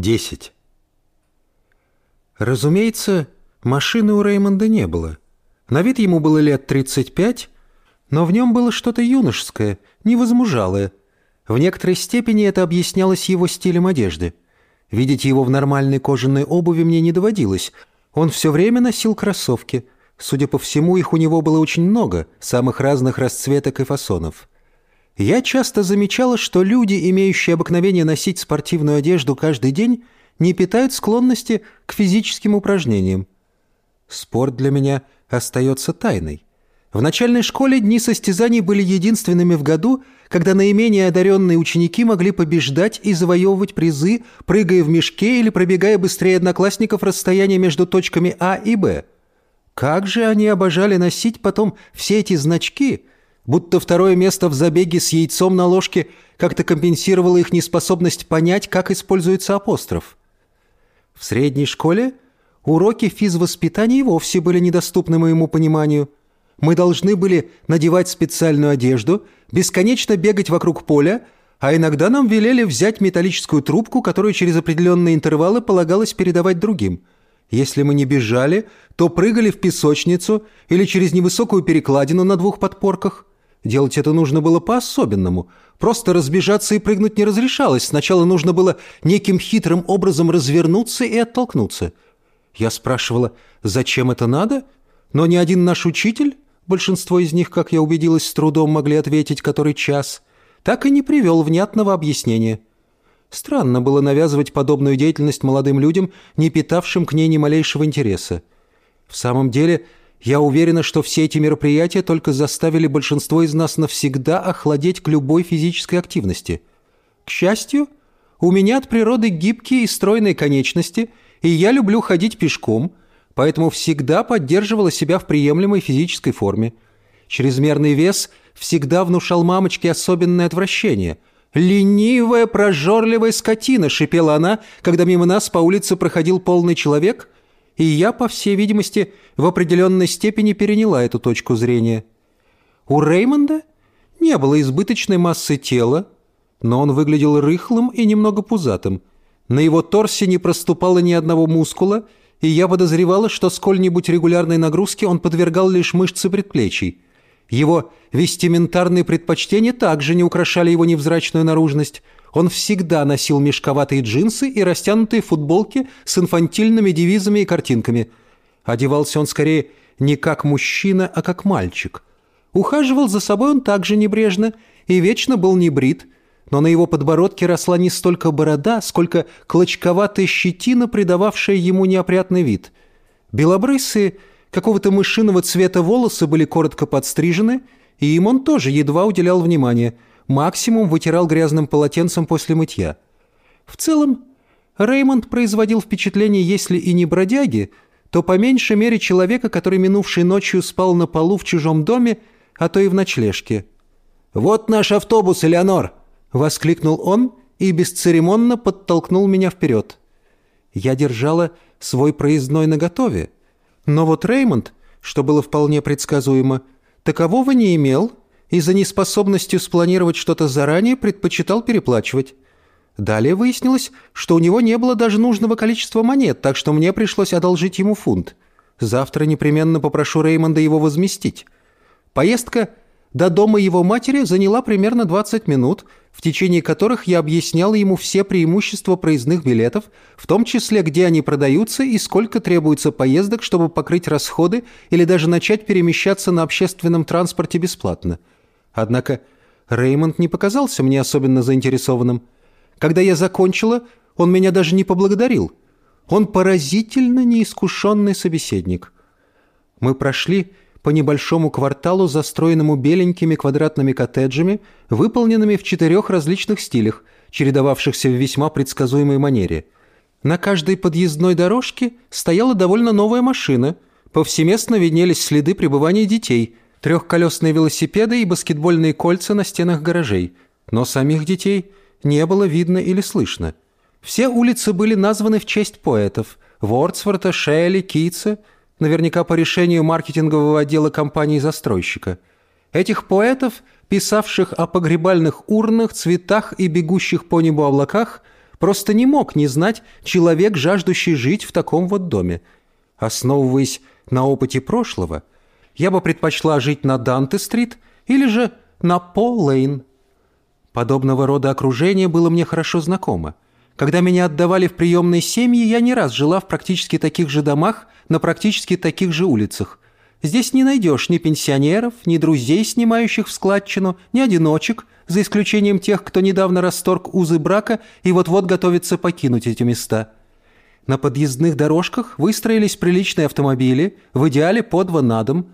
10. Разумеется, машины у Реймонда не было. На вид ему было лет 35, но в нем было что-то юношеское, невозмужалое. В некоторой степени это объяснялось его стилем одежды. Видеть его в нормальной кожаной обуви мне не доводилось. Он все время носил кроссовки. Судя по всему, их у него было очень много, самых разных расцветок и фасонов. Я часто замечала, что люди, имеющие обыкновение носить спортивную одежду каждый день, не питают склонности к физическим упражнениям. Спорт для меня остается тайной. В начальной школе дни состязаний были единственными в году, когда наименее одаренные ученики могли побеждать и завоевывать призы, прыгая в мешке или пробегая быстрее одноклассников расстояние между точками А и Б. Как же они обожали носить потом все эти значки – будто второе место в забеге с яйцом на ложке как-то компенсировало их неспособность понять, как используется апостроф. В средней школе уроки физвоспитания вовсе были недоступны моему пониманию. Мы должны были надевать специальную одежду, бесконечно бегать вокруг поля, а иногда нам велели взять металлическую трубку, которую через определенные интервалы полагалось передавать другим. Если мы не бежали, то прыгали в песочницу или через невысокую перекладину на двух подпорках – Делать это нужно было по-особенному. Просто разбежаться и прыгнуть не разрешалось. Сначала нужно было неким хитрым образом развернуться и оттолкнуться. Я спрашивала, зачем это надо? Но ни один наш учитель, большинство из них, как я убедилась, с трудом могли ответить который час, так и не привел внятного объяснения. Странно было навязывать подобную деятельность молодым людям, не питавшим к ней ни малейшего интереса. В самом деле, я уверена, что все эти мероприятия только заставили большинство из нас навсегда охладеть к любой физической активности. К счастью, у меня от природы гибкие и стройные конечности, и я люблю ходить пешком, поэтому всегда поддерживала себя в приемлемой физической форме. Чрезмерный вес всегда внушал мамочке особенное отвращение. «Ленивая, прожорливая скотина!» — шипела она, когда мимо нас по улице проходил полный человек — и я, по всей видимости, в определенной степени переняла эту точку зрения. У Реймонда не было избыточной массы тела, но он выглядел рыхлым и немного пузатым. На его торсе не проступало ни одного мускула, и я подозревала, что сколь-нибудь регулярной нагрузки он подвергал лишь мышцы предплечий. Его вестиментарные предпочтения также не украшали его невзрачную наружность – он всегда носил мешковатые джинсы и растянутые футболки с инфантильными девизами и картинками. Одевался он скорее не как мужчина, а как мальчик. Ухаживал за собой он также небрежно и вечно был не брит, но на его подбородке росла не столько борода, сколько клочковатая щетина, придававшая ему неопрятный вид. Белобрысые, какого-то мышиного цвета волосы были коротко подстрижены, и им он тоже едва уделял внимания – максимум вытирал грязным полотенцем после мытья. В целом, Реймонд производил впечатление, если и не бродяги, то по меньшей мере человека, который минувшей ночью спал на полу в чужом доме, а то и в ночлежке. «Вот наш автобус, Элеонор!» — воскликнул он и бесцеремонно подтолкнул меня вперед. Я держала свой проездной наготове. Но вот Реймонд, что было вполне предсказуемо, такового не имел — и за неспособностью спланировать что-то заранее предпочитал переплачивать. Далее выяснилось, что у него не было даже нужного количества монет, так что мне пришлось одолжить ему фунт. Завтра непременно попрошу Реймонда его возместить. Поездка до дома его матери заняла примерно 20 минут, в течение которых я объяснял ему все преимущества проездных билетов, в том числе, где они продаются и сколько требуется поездок, чтобы покрыть расходы или даже начать перемещаться на общественном транспорте бесплатно. Однако Реймонд не показался мне особенно заинтересованным. Когда я закончила, он меня даже не поблагодарил. Он поразительно неискушенный собеседник. Мы прошли по небольшому кварталу, застроенному беленькими квадратными коттеджами, выполненными в четырех различных стилях, чередовавшихся в весьма предсказуемой манере. На каждой подъездной дорожке стояла довольно новая машина. Повсеместно виднелись следы пребывания детей – трехколесные велосипеды и баскетбольные кольца на стенах гаражей, но самих детей не было видно или слышно. Все улицы были названы в честь поэтов – Вордсворта, Шелли, Китса, наверняка по решению маркетингового отдела компании-застройщика. Этих поэтов, писавших о погребальных урнах, цветах и бегущих по небу облаках, Просто не мог не знать человек, жаждущий жить в таком вот доме. Основываясь на опыте прошлого, я бы предпочла жить на Данте-стрит или же на Пол-Лейн. Подобного рода окружение было мне хорошо знакомо. Когда меня отдавали в приемные семьи, я не раз жила в практически таких же домах, на практически таких же улицах. Здесь не найдешь ни пенсионеров, ни друзей, снимающих в складчину, ни одиночек, за исключением тех, кто недавно расторг узы брака и вот-вот готовится покинуть эти места. На подъездных дорожках выстроились приличные автомобили, в идеале по два на дом.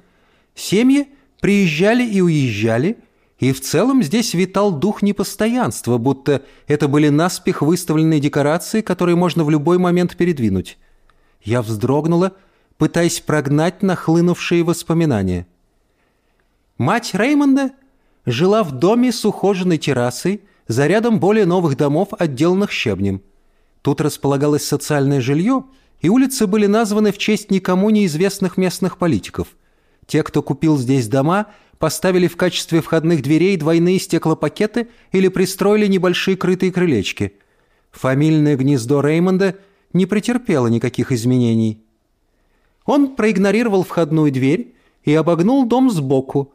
Семьи приезжали и уезжали, и в целом здесь витал дух непостоянства, будто это были наспех выставленные декорации, которые можно в любой момент передвинуть. Я вздрогнула, пытаясь прогнать нахлынувшие воспоминания. Мать Реймонда жила в доме с ухоженной террасой за рядом более новых домов, отделанных щебнем. Тут располагалось социальное жилье, и улицы были названы в честь никому неизвестных местных политиков. Те, кто купил здесь дома, поставили в качестве входных дверей двойные стеклопакеты или пристроили небольшие крытые крылечки. Фамильное гнездо Реймонда не претерпело никаких изменений. Он проигнорировал входную дверь и обогнул дом сбоку.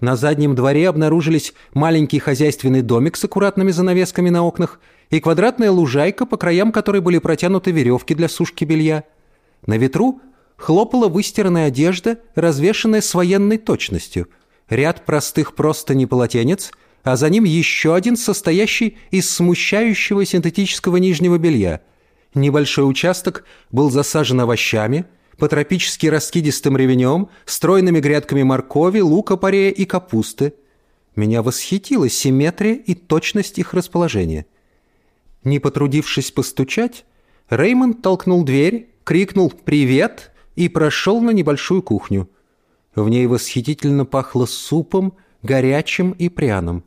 На заднем дворе обнаружились маленький хозяйственный домик с аккуратными занавесками на окнах и квадратная лужайка, по краям которой были протянуты веревки для сушки белья. На ветру хлопала выстиранная одежда, развешанная с военной точностью. Ряд простых простыней полотенец, а за ним еще один, состоящий из смущающего синтетического нижнего белья. Небольшой участок был засажен овощами – по-тропически раскидистым ревенем, стройными грядками моркови, лука-порея и капусты. Меня восхитила симметрия и точность их расположения. Не потрудившись постучать, Реймонд толкнул дверь, крикнул «Привет!» и прошел на небольшую кухню. В ней восхитительно пахло супом, горячим и пряным.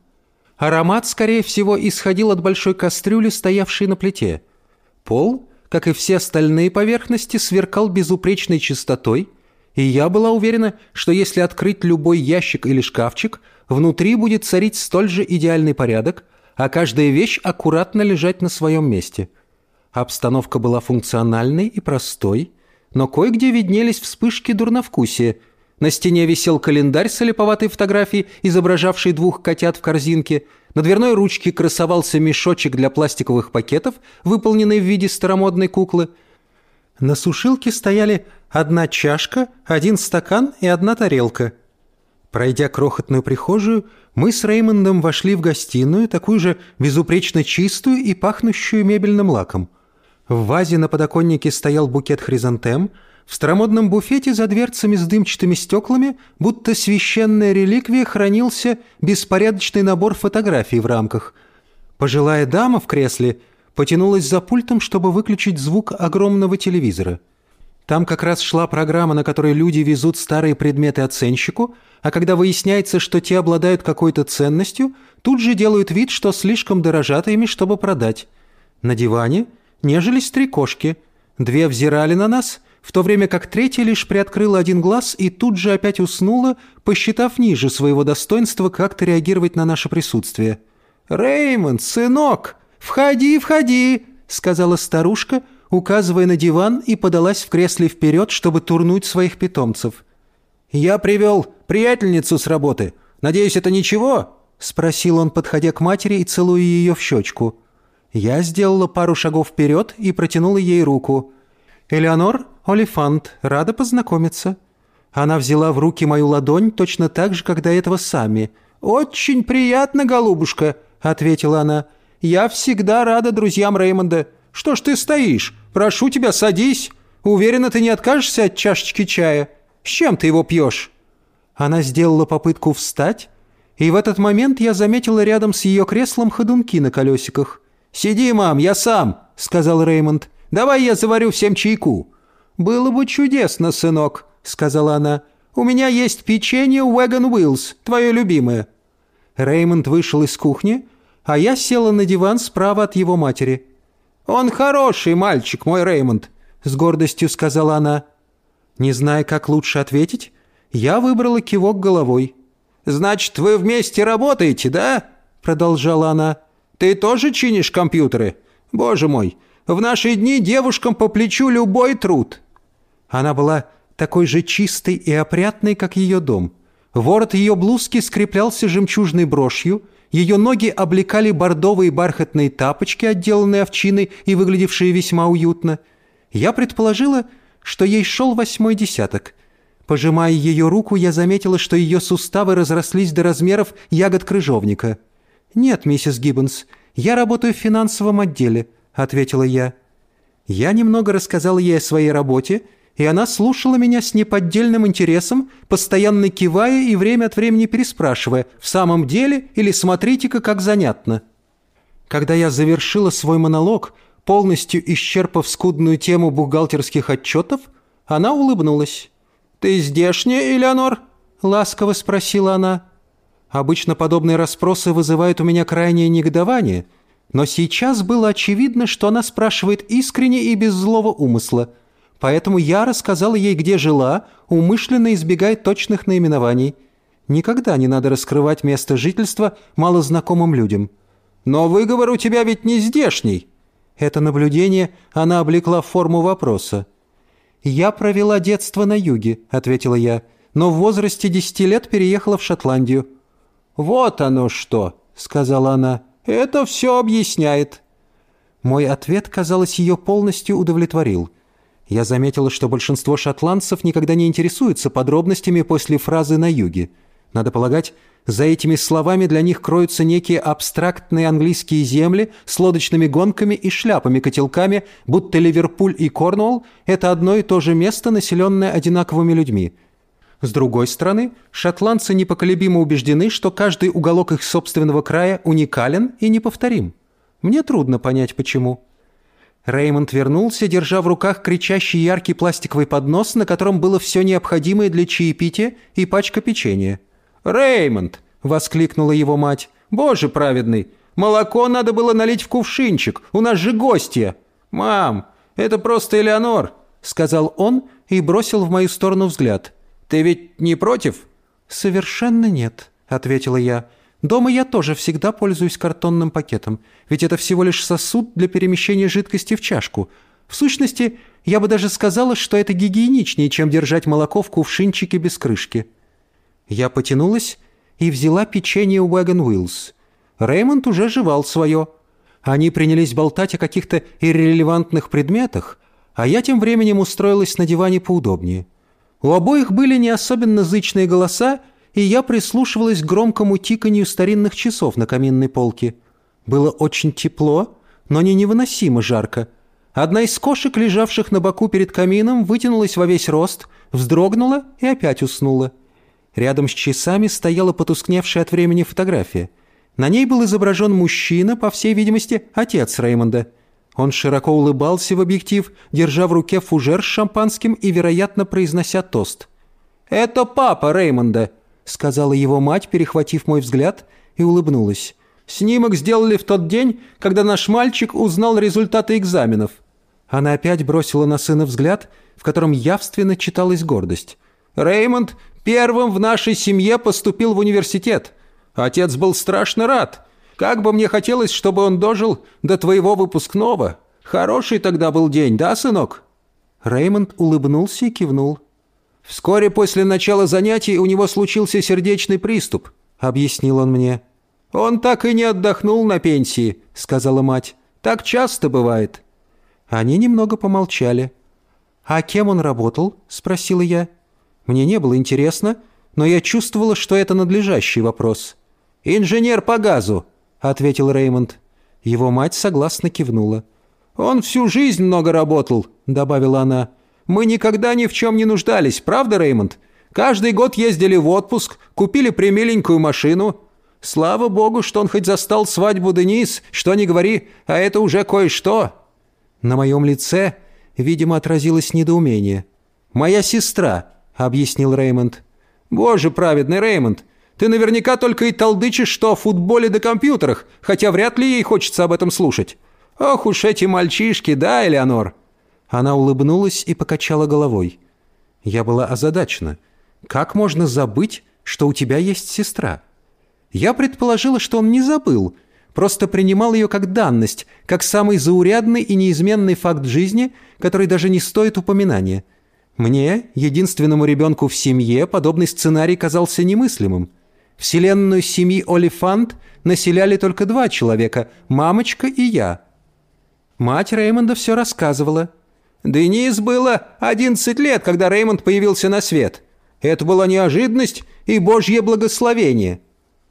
Аромат, скорее всего, исходил от большой кастрюли, стоявшей на плите. Пол как и все остальные поверхности, сверкал безупречной чистотой, и я была уверена, что если открыть любой ящик или шкафчик, внутри будет царить столь же идеальный порядок, а каждая вещь аккуратно лежать на своем месте. Обстановка была функциональной и простой, но кое-где виднелись вспышки дурновкусия. На стене висел календарь с олиповатой фотографией, изображавшей двух котят в корзинке – на дверной ручке красовался мешочек для пластиковых пакетов, выполненный в виде старомодной куклы. На сушилке стояли одна чашка, один стакан и одна тарелка. Пройдя крохотную прихожую, мы с Реймондом вошли в гостиную, такую же безупречно чистую и пахнущую мебельным лаком. В вазе на подоконнике стоял букет хризантем – в старомодном буфете за дверцами с дымчатыми стеклами, будто священная реликвия, хранился беспорядочный набор фотографий в рамках. Пожилая дама в кресле потянулась за пультом, чтобы выключить звук огромного телевизора. Там как раз шла программа, на которой люди везут старые предметы оценщику, а когда выясняется, что те обладают какой-то ценностью, тут же делают вид, что слишком дорожат ими, чтобы продать. На диване нежились три кошки. Две взирали на нас — в то время как третья лишь приоткрыла один глаз и тут же опять уснула, посчитав ниже своего достоинства как-то реагировать на наше присутствие. «Реймонд, сынок, входи, входи!» — сказала старушка, указывая на диван и подалась в кресле вперед, чтобы турнуть своих питомцев. «Я привел приятельницу с работы. Надеюсь, это ничего?» — спросил он, подходя к матери и целуя ее в щечку. Я сделала пару шагов вперед и протянула ей руку. «Элеонор, Олифант, рада познакомиться». Она взяла в руки мою ладонь точно так же, как до этого сами. «Очень приятно, голубушка», — ответила она. «Я всегда рада друзьям Реймонда. Что ж ты стоишь? Прошу тебя, садись. Уверена, ты не откажешься от чашечки чая. С чем ты его пьешь?» Она сделала попытку встать, и в этот момент я заметила рядом с ее креслом ходунки на колесиках. «Сиди, мам, я сам», — сказал Реймонд. «Давай я заварю всем чайку». «Было бы чудесно, сынок», — сказала она. «У меня есть печенье Wagon Wheels, твое любимое». Реймонд вышел из кухни, а я села на диван справа от его матери. «Он хороший мальчик, мой Реймонд», — с гордостью сказала она. Не зная, как лучше ответить, я выбрала кивок головой. «Значит, вы вместе работаете, да?» — продолжала она. «Ты тоже чинишь компьютеры? Боже мой, в наши дни девушкам по плечу любой труд». Она была такой же чистой и опрятной, как ее дом. Ворот ее блузки скреплялся жемчужной брошью, ее ноги облекали бордовые бархатные тапочки, отделанные овчиной и выглядевшие весьма уютно. Я предположила, что ей шел восьмой десяток. Пожимая ее руку, я заметила, что ее суставы разрослись до размеров ягод крыжовника. «Нет, миссис Гиббонс, я работаю в финансовом отделе», — ответила я. Я немного рассказала ей о своей работе, и она слушала меня с неподдельным интересом, постоянно кивая и время от времени переспрашивая, в самом деле или смотрите-ка, как занятно. Когда я завершила свой монолог, полностью исчерпав скудную тему бухгалтерских отчетов, она улыбнулась. «Ты здешняя, Элеонор?» — ласково спросила она. Обычно подобные расспросы вызывают у меня крайнее негодование, но сейчас было очевидно, что она спрашивает искренне и без злого умысла. Поэтому я рассказала ей, где жила, умышленно избегая точных наименований. Никогда не надо раскрывать место жительства малознакомым людям. «Но выговор у тебя ведь не здешний!» Это наблюдение она облекла в форму вопроса. «Я провела детство на юге», — ответила я, «но в возрасте десяти лет переехала в Шотландию». «Вот оно что!» — сказала она. «Это все объясняет». Мой ответ, казалось, ее полностью удовлетворил. Я заметила, что большинство шотландцев никогда не интересуются подробностями после фразы «на юге». Надо полагать, за этими словами для них кроются некие абстрактные английские земли с лодочными гонками и шляпами-котелками, будто Ливерпуль и Корнуолл – это одно и то же место, населенное одинаковыми людьми – с другой стороны, шотландцы непоколебимо убеждены, что каждый уголок их собственного края уникален и неповторим. Мне трудно понять, почему. Реймонд вернулся, держа в руках кричащий яркий пластиковый поднос, на котором было все необходимое для чаепития и пачка печенья. «Реймонд!» — воскликнула его мать. «Боже праведный! Молоко надо было налить в кувшинчик, у нас же гостья!» «Мам, это просто Элеонор!» — сказал он и бросил в мою сторону взгляд — ты ведь не против?» «Совершенно нет», — ответила я. «Дома я тоже всегда пользуюсь картонным пакетом, ведь это всего лишь сосуд для перемещения жидкости в чашку. В сущности, я бы даже сказала, что это гигиеничнее, чем держать молоко в кувшинчике без крышки». Я потянулась и взяла печенье Wagon Wheels. Реймонд уже жевал свое. Они принялись болтать о каких-то иррелевантных предметах, а я тем временем устроилась на диване поудобнее. У обоих были не особенно зычные голоса, и я прислушивалась к громкому тиканью старинных часов на каминной полке. Было очень тепло, но не невыносимо жарко. Одна из кошек, лежавших на боку перед камином, вытянулась во весь рост, вздрогнула и опять уснула. Рядом с часами стояла потускневшая от времени фотография. На ней был изображен мужчина, по всей видимости, отец Реймонда – он широко улыбался в объектив, держа в руке фужер с шампанским и, вероятно, произнося тост. «Это папа Реймонда», — сказала его мать, перехватив мой взгляд, и улыбнулась. «Снимок сделали в тот день, когда наш мальчик узнал результаты экзаменов». Она опять бросила на сына взгляд, в котором явственно читалась гордость. «Реймонд первым в нашей семье поступил в университет. Отец был страшно рад». Как бы мне хотелось, чтобы он дожил до твоего выпускного. Хороший тогда был день, да, сынок?» Реймонд улыбнулся и кивнул. «Вскоре после начала занятий у него случился сердечный приступ», — объяснил он мне. «Он так и не отдохнул на пенсии», — сказала мать. «Так часто бывает». Они немного помолчали. «А кем он работал?» — спросила я. Мне не было интересно, но я чувствовала, что это надлежащий вопрос. «Инженер по газу», — ответил Реймонд. Его мать согласно кивнула. «Он всю жизнь много работал», — добавила она. «Мы никогда ни в чем не нуждались, правда, Реймонд? Каждый год ездили в отпуск, купили примиленькую машину. Слава богу, что он хоть застал свадьбу Денис, что не говори, а это уже кое-что». На моем лице, видимо, отразилось недоумение. «Моя сестра», — объяснил Реймонд. «Боже праведный Реймонд, ты наверняка только и толдычишь, что о футболе да компьютерах, хотя вряд ли ей хочется об этом слушать. Ох уж эти мальчишки, да, Элеонор?» Она улыбнулась и покачала головой. Я была озадачена. «Как можно забыть, что у тебя есть сестра?» Я предположила, что он не забыл, просто принимал ее как данность, как самый заурядный и неизменный факт жизни, который даже не стоит упоминания. Мне, единственному ребенку в семье, подобный сценарий казался немыслимым. Вселенную семьи Олифант населяли только два человека – мамочка и я. Мать Реймонда все рассказывала. Денис было 11 лет, когда Реймонд появился на свет. Это была неожиданность и божье благословение.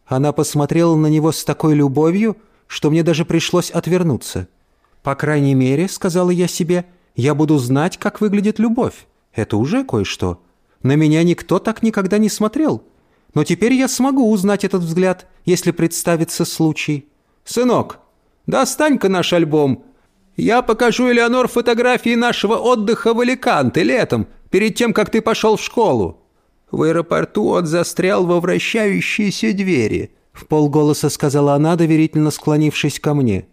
Она посмотрела на него с такой любовью, что мне даже пришлось отвернуться. «По крайней мере, — сказала я себе, — я буду знать, как выглядит любовь. Это уже кое-что. На меня никто так никогда не смотрел. Но теперь я смогу узнать этот взгляд, если представится случай. Сынок, достань-ка наш альбом. Я покажу Элеонор фотографии нашего отдыха в Аликанте летом, перед тем, как ты пошел в школу. В аэропорту он застрял во вращающейся двери, в полголоса сказала она, доверительно склонившись ко мне.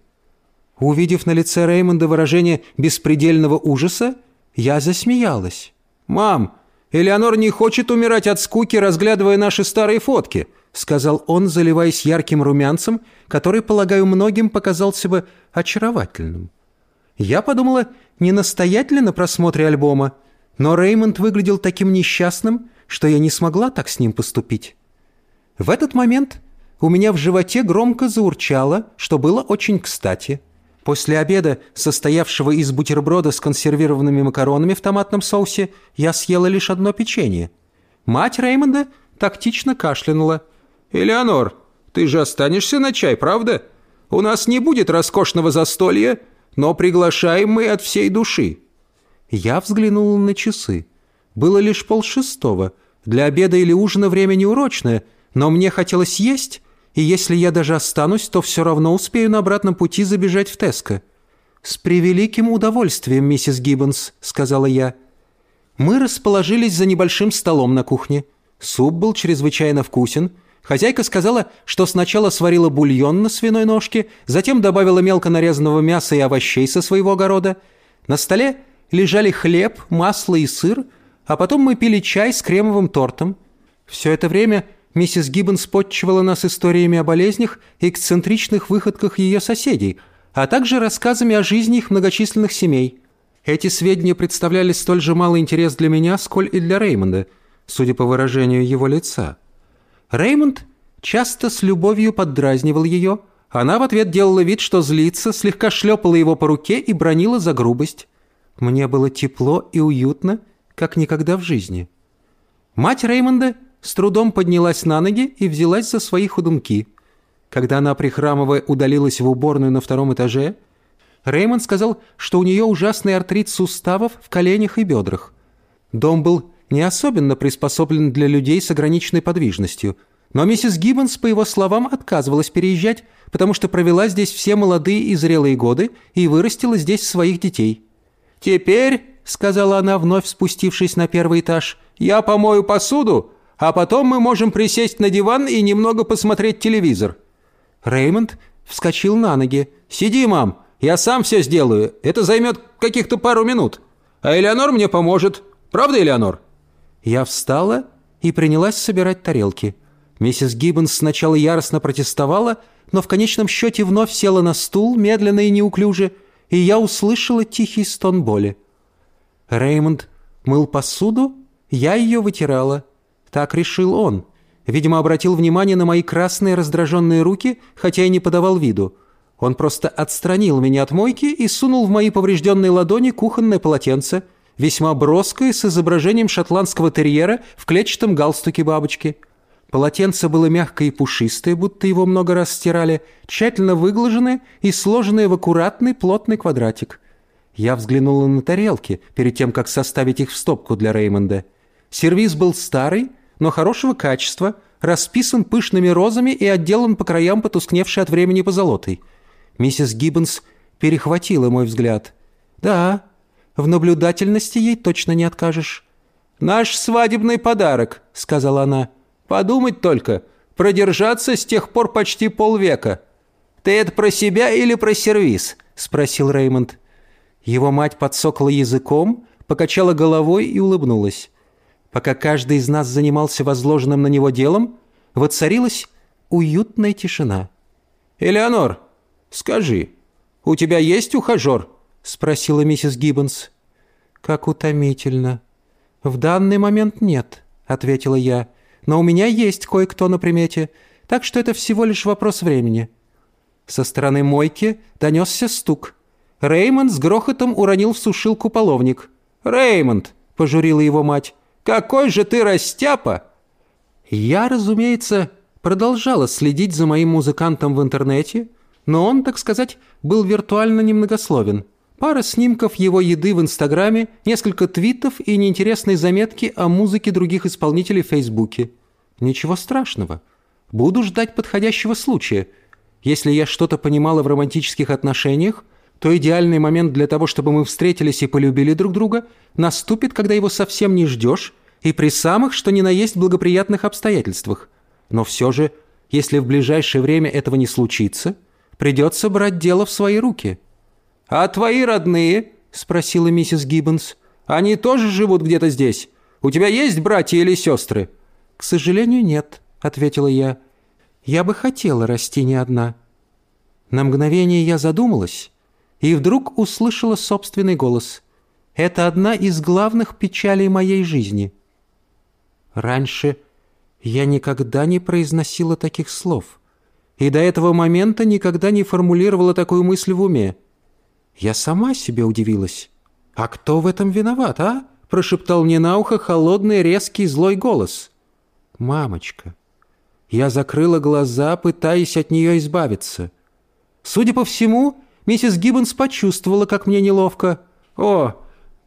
Увидев на лице Реймонда выражение беспредельного ужаса, я засмеялась. «Мам, Элеонор не хочет умирать от скуки, разглядывая наши старые фотки», сказал он, заливаясь ярким румянцем, который, полагаю, многим показался бы очаровательным. Я подумала, не настоять ли на просмотре альбома, но Реймонд выглядел таким несчастным, что я не смогла так с ним поступить. В этот момент у меня в животе громко заурчало, что было очень кстати – После обеда, состоявшего из бутерброда с консервированными макаронами в томатном соусе, я съела лишь одно печенье. Мать Реймонда тактично кашлянула. «Элеонор, ты же останешься на чай, правда? У нас не будет роскошного застолья, но приглашаем мы от всей души». Я взглянула на часы. Было лишь полшестого. Для обеда или ужина время неурочное, но мне хотелось есть, и если я даже останусь, то все равно успею на обратном пути забежать в Теско». «С превеликим удовольствием, миссис Гиббонс», — сказала я. Мы расположились за небольшим столом на кухне. Суп был чрезвычайно вкусен. Хозяйка сказала, что сначала сварила бульон на свиной ножке, затем добавила мелко нарезанного мяса и овощей со своего огорода. На столе лежали хлеб, масло и сыр, а потом мы пили чай с кремовым тортом. Все это время Миссис Гиббонс подчивала нас историями о болезнях и эксцентричных выходках ее соседей, а также рассказами о жизни их многочисленных семей. Эти сведения представляли столь же малый интерес для меня, сколь и для Реймонда, судя по выражению его лица. Реймонд часто с любовью поддразнивал ее, она в ответ делала вид, что злится, слегка шлепала его по руке и бронила за грубость. Мне было тепло и уютно, как никогда в жизни. Мать Реймонда с трудом поднялась на ноги и взялась за свои ходунки. Когда она, прихрамывая, удалилась в уборную на втором этаже, Реймонд сказал, что у нее ужасный артрит суставов в коленях и бедрах. Дом был не особенно приспособлен для людей с ограниченной подвижностью, но миссис Гиббонс, по его словам, отказывалась переезжать, потому что провела здесь все молодые и зрелые годы и вырастила здесь своих детей. «Теперь», — сказала она, вновь спустившись на первый этаж, — «я помою посуду, а потом мы можем присесть на диван и немного посмотреть телевизор». Реймонд вскочил на ноги. «Сиди, мам, я сам все сделаю. Это займет каких-то пару минут. А Элеонор мне поможет. Правда, Элеонор?» Я встала и принялась собирать тарелки. Миссис Гиббонс сначала яростно протестовала, но в конечном счете вновь села на стул, медленно и неуклюже, и я услышала тихий стон боли. Реймонд мыл посуду, я ее вытирала. Так решил он. Видимо, обратил внимание на мои красные раздраженные руки, хотя и не подавал виду. Он просто отстранил меня от мойки и сунул в мои поврежденные ладони кухонное полотенце, весьма броское, с изображением шотландского терьера в клетчатом галстуке бабочки. Полотенце было мягкое и пушистое, будто его много раз стирали, тщательно выглаженное и сложенное в аккуратный плотный квадратик. Я взглянула на тарелки, перед тем, как составить их в стопку для Реймонда. Сервиз был старый, но хорошего качества, расписан пышными розами и отделан по краям потускневшей от времени позолотой. Миссис Гиббонс перехватила мой взгляд. «Да, в наблюдательности ей точно не откажешь». «Наш свадебный подарок», — сказала она. «Подумать только, продержаться с тех пор почти полвека». «Ты это про себя или про сервиз?» — спросил Реймонд. Его мать подсокла языком, покачала головой и улыбнулась. Пока каждый из нас занимался возложенным на него делом, воцарилась уютная тишина. «Элеонор, скажи, у тебя есть ухажер?» — спросила миссис Гиббонс. «Как утомительно. В данный момент нет», — ответила я. «Но у меня есть кое-кто на примете, так что это всего лишь вопрос времени». Со стороны мойки донесся стук. Реймонд с грохотом уронил в сушилку половник. «Реймонд!» — пожурила его мать. «Какой же ты растяпа!» Я, разумеется, продолжала следить за моим музыкантом в интернете, но он, так сказать, был виртуально немногословен. Пара снимков его еды в Инстаграме, несколько твитов и неинтересные заметки о музыке других исполнителей в Фейсбуке. Ничего страшного. Буду ждать подходящего случая. Если я что-то понимала в романтических отношениях, то идеальный момент для того, чтобы мы встретились и полюбили друг друга, наступит, когда его совсем не ждешь, и при самых, что ни на есть благоприятных обстоятельствах. Но все же, если в ближайшее время этого не случится, придется брать дело в свои руки». «А твои родные?» – спросила миссис Гиббонс. «Они тоже живут где-то здесь? У тебя есть братья или сестры?» «К сожалению, нет», – ответила я. «Я бы хотела расти не одна». На мгновение я задумалась и вдруг услышала собственный голос. «Это одна из главных печалей моей жизни». Раньше я никогда не произносила таких слов, и до этого момента никогда не формулировала такую мысль в уме. Я сама себе удивилась. «А кто в этом виноват, а?» – прошептал мне на ухо холодный, резкий, злой голос. «Мамочка». Я закрыла глаза, пытаясь от нее избавиться. Судя по всему, миссис Гиббонс почувствовала, как мне неловко. «О,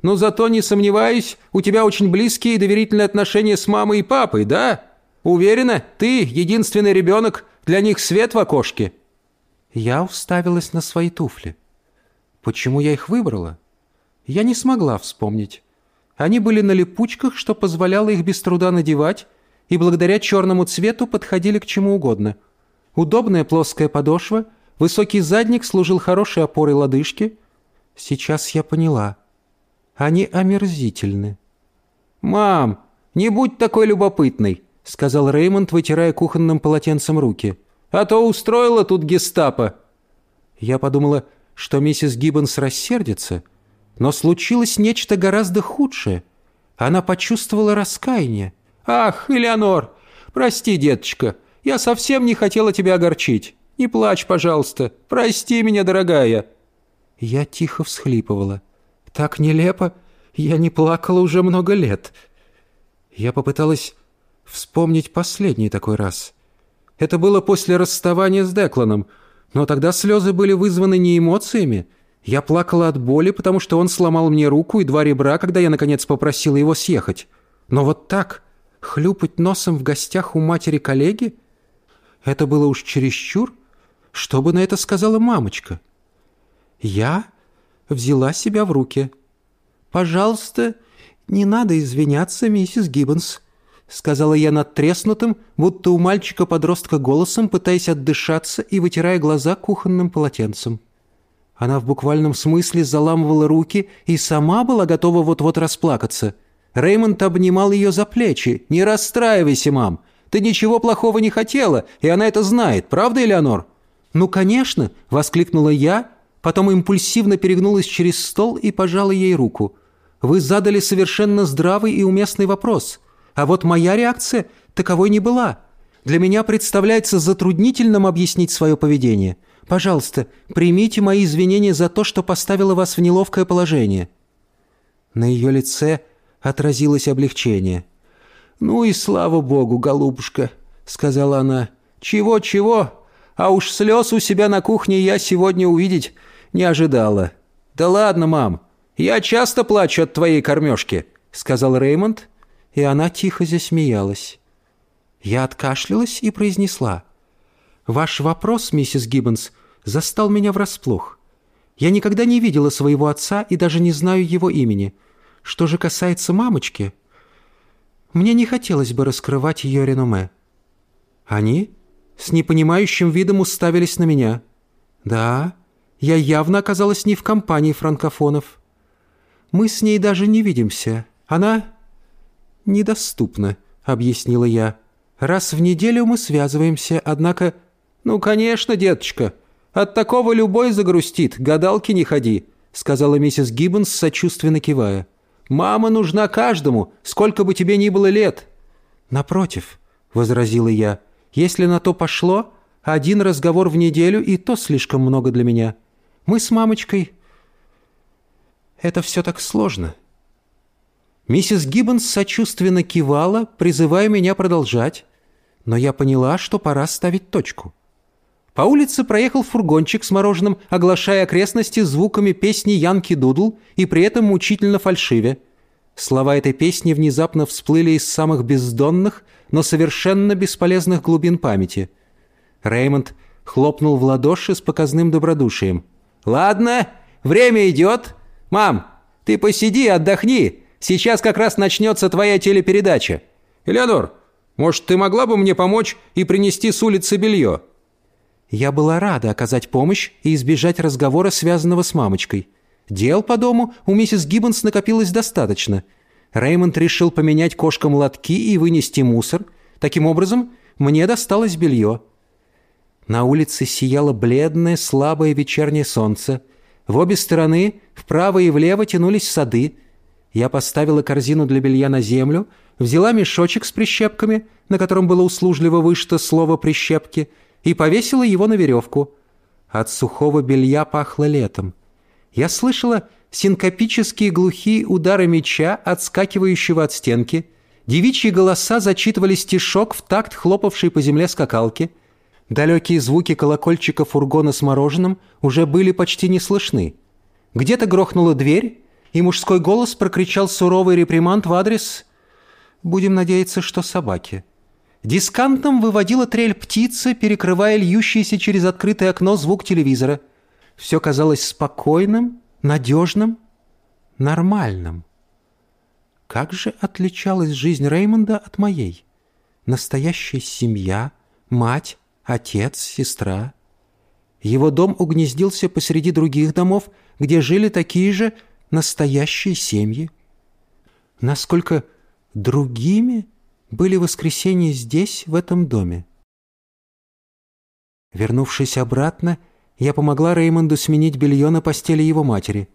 но зато, не сомневаюсь, у тебя очень близкие и доверительные отношения с мамой и папой, да? Уверена, ты единственный ребенок, для них свет в окошке». Я уставилась на свои туфли. Почему я их выбрала? Я не смогла вспомнить. Они были на липучках, что позволяло их без труда надевать, и благодаря черному цвету подходили к чему угодно. Удобная плоская подошва, высокий задник служил хорошей опорой лодыжки. Сейчас я поняла — они омерзительны». «Мам, не будь такой любопытной», — сказал Реймонд, вытирая кухонным полотенцем руки. «А то устроила тут гестапо». Я подумала, что миссис Гиббонс рассердится, но случилось нечто гораздо худшее. Она почувствовала раскаяние. «Ах, Элеонор, прости, деточка, я совсем не хотела тебя огорчить. Не плачь, пожалуйста. Прости меня, дорогая». Я тихо всхлипывала. Так нелепо. Я не плакала уже много лет. Я попыталась вспомнить последний такой раз. Это было после расставания с Декланом, но тогда слезы были вызваны не эмоциями. Я плакала от боли, потому что он сломал мне руку и два ребра, когда я, наконец, попросила его съехать. Но вот так, хлюпать носом в гостях у матери коллеги, это было уж чересчур. Что бы на это сказала мамочка? Я взяла себя в руки. «Пожалуйста, не надо извиняться, миссис Гиббонс», — сказала я надтреснутым, будто у мальчика-подростка голосом, пытаясь отдышаться и вытирая глаза кухонным полотенцем. Она в буквальном смысле заламывала руки и сама была готова вот-вот расплакаться. Реймонд обнимал ее за плечи. «Не расстраивайся, мам. Ты ничего плохого не хотела, и она это знает, правда, Элеонор?» «Ну, конечно!» — воскликнула я, Потом импульсивно перегнулась через стол и пожала ей руку. «Вы задали совершенно здравый и уместный вопрос. А вот моя реакция таковой не была. Для меня представляется затруднительным объяснить свое поведение. Пожалуйста, примите мои извинения за то, что поставила вас в неловкое положение». На ее лице отразилось облегчение. «Ну и слава богу, голубушка», — сказала она. «Чего-чего, а уж слез у себя на кухне я сегодня увидеть не ожидала. «Да ладно, мам, я часто плачу от твоей кормежки», — сказал Реймонд, и она тихо засмеялась. Я откашлялась и произнесла. «Ваш вопрос, миссис Гиббонс, застал меня врасплох. Я никогда не видела своего отца и даже не знаю его имени. Что же касается мамочки, мне не хотелось бы раскрывать ее реноме». Они с непонимающим видом уставились на меня. «Да, я явно оказалась не в компании франкофонов. Мы с ней даже не видимся. Она недоступна», — объяснила я. «Раз в неделю мы связываемся, однако...» «Ну, конечно, деточка. От такого любой загрустит, гадалки не ходи», сказала миссис Гиббонс, сочувственно кивая. «Мама нужна каждому, сколько бы тебе ни было лет». «Напротив», — возразила я, — «если на то пошло, один разговор в неделю и то слишком много для меня. Мы с мамочкой...» «Это все так сложно». Миссис Гиббонс сочувственно кивала, призывая меня продолжать, но я поняла, что пора ставить точку. По улице проехал фургончик с мороженым, оглашая окрестности звуками песни Янки Дудл и при этом мучительно фальшивя. Слова этой песни внезапно всплыли из самых бездонных, но совершенно бесполезных глубин памяти. Реймонд хлопнул в ладоши с показным добродушием. «Ладно, время идет. Мам, ты посиди, отдохни. Сейчас как раз начнется твоя телепередача. Элеонор, может, ты могла бы мне помочь и принести с улицы белье?» Я была рада оказать помощь и избежать разговора, связанного с мамочкой. Дел по дому у миссис Гиббонс накопилось достаточно. Реймонд решил поменять кошкам лотки и вынести мусор. Таким образом, мне досталось белье. На улице сияло бледное, слабое вечернее солнце. В обе стороны, вправо и влево, тянулись сады. Я поставила корзину для белья на землю, взяла мешочек с прищепками, на котором было услужливо вышито слово «прищепки», и повесила его на веревку. От сухого белья пахло летом. Я слышала синкопические глухие удары меча, отскакивающего от стенки. Девичьи голоса зачитывали стишок в такт хлопавшей по земле скакалки. Далекие звуки колокольчика фургона с мороженым уже были почти не слышны. Где-то грохнула дверь, и мужской голос прокричал суровый реприманд в адрес «Будем надеяться, что собаки». Дискантом выводила трель птицы, перекрывая льющийся через открытое окно звук телевизора. Все казалось спокойным, надежным, нормальным. Как же отличалась жизнь Реймонда от моей? Настоящая семья, мать, отец, сестра. Его дом угнездился посреди других домов, где жили такие же настоящие семьи. Насколько другими были воскресенья здесь, в этом доме. Вернувшись обратно, я помогла Реймонду сменить белье на постели его матери.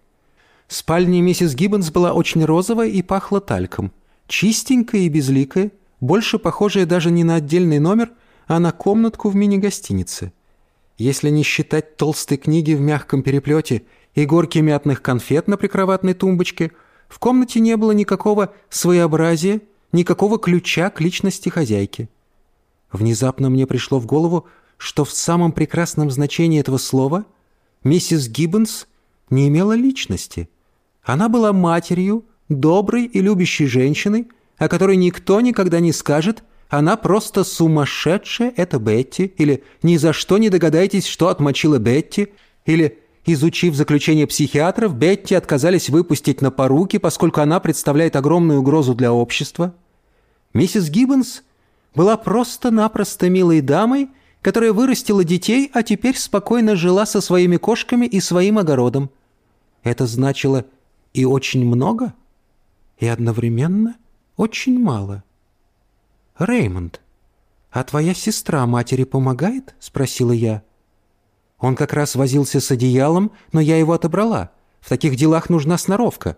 Спальня миссис Гиббонс была очень розовая и пахла тальком. Чистенькая и безликая, больше похожая даже не на отдельный номер, а на комнатку в мини-гостинице. Если не считать толстой книги в мягком переплете и горки мятных конфет на прикроватной тумбочке, в комнате не было никакого своеобразия, никакого ключа к личности хозяйки. Внезапно мне пришло в голову, что в самом прекрасном значении этого слова миссис Гиббонс не имела личности. Она была матерью, доброй и любящей женщиной, о которой никто никогда не скажет «она просто сумасшедшая, это Бетти», или «ни за что не догадаетесь, что отмочила Бетти», или Изучив заключение психиатров, Бетти отказались выпустить на поруки, поскольку она представляет огромную угрозу для общества. Миссис Гиббонс была просто-напросто милой дамой, которая вырастила детей, а теперь спокойно жила со своими кошками и своим огородом. Это значило и очень много, и одновременно очень мало. «Реймонд, а твоя сестра матери помогает?» — спросила я. Он как раз возился с одеялом, но я его отобрала. В таких делах нужна сноровка.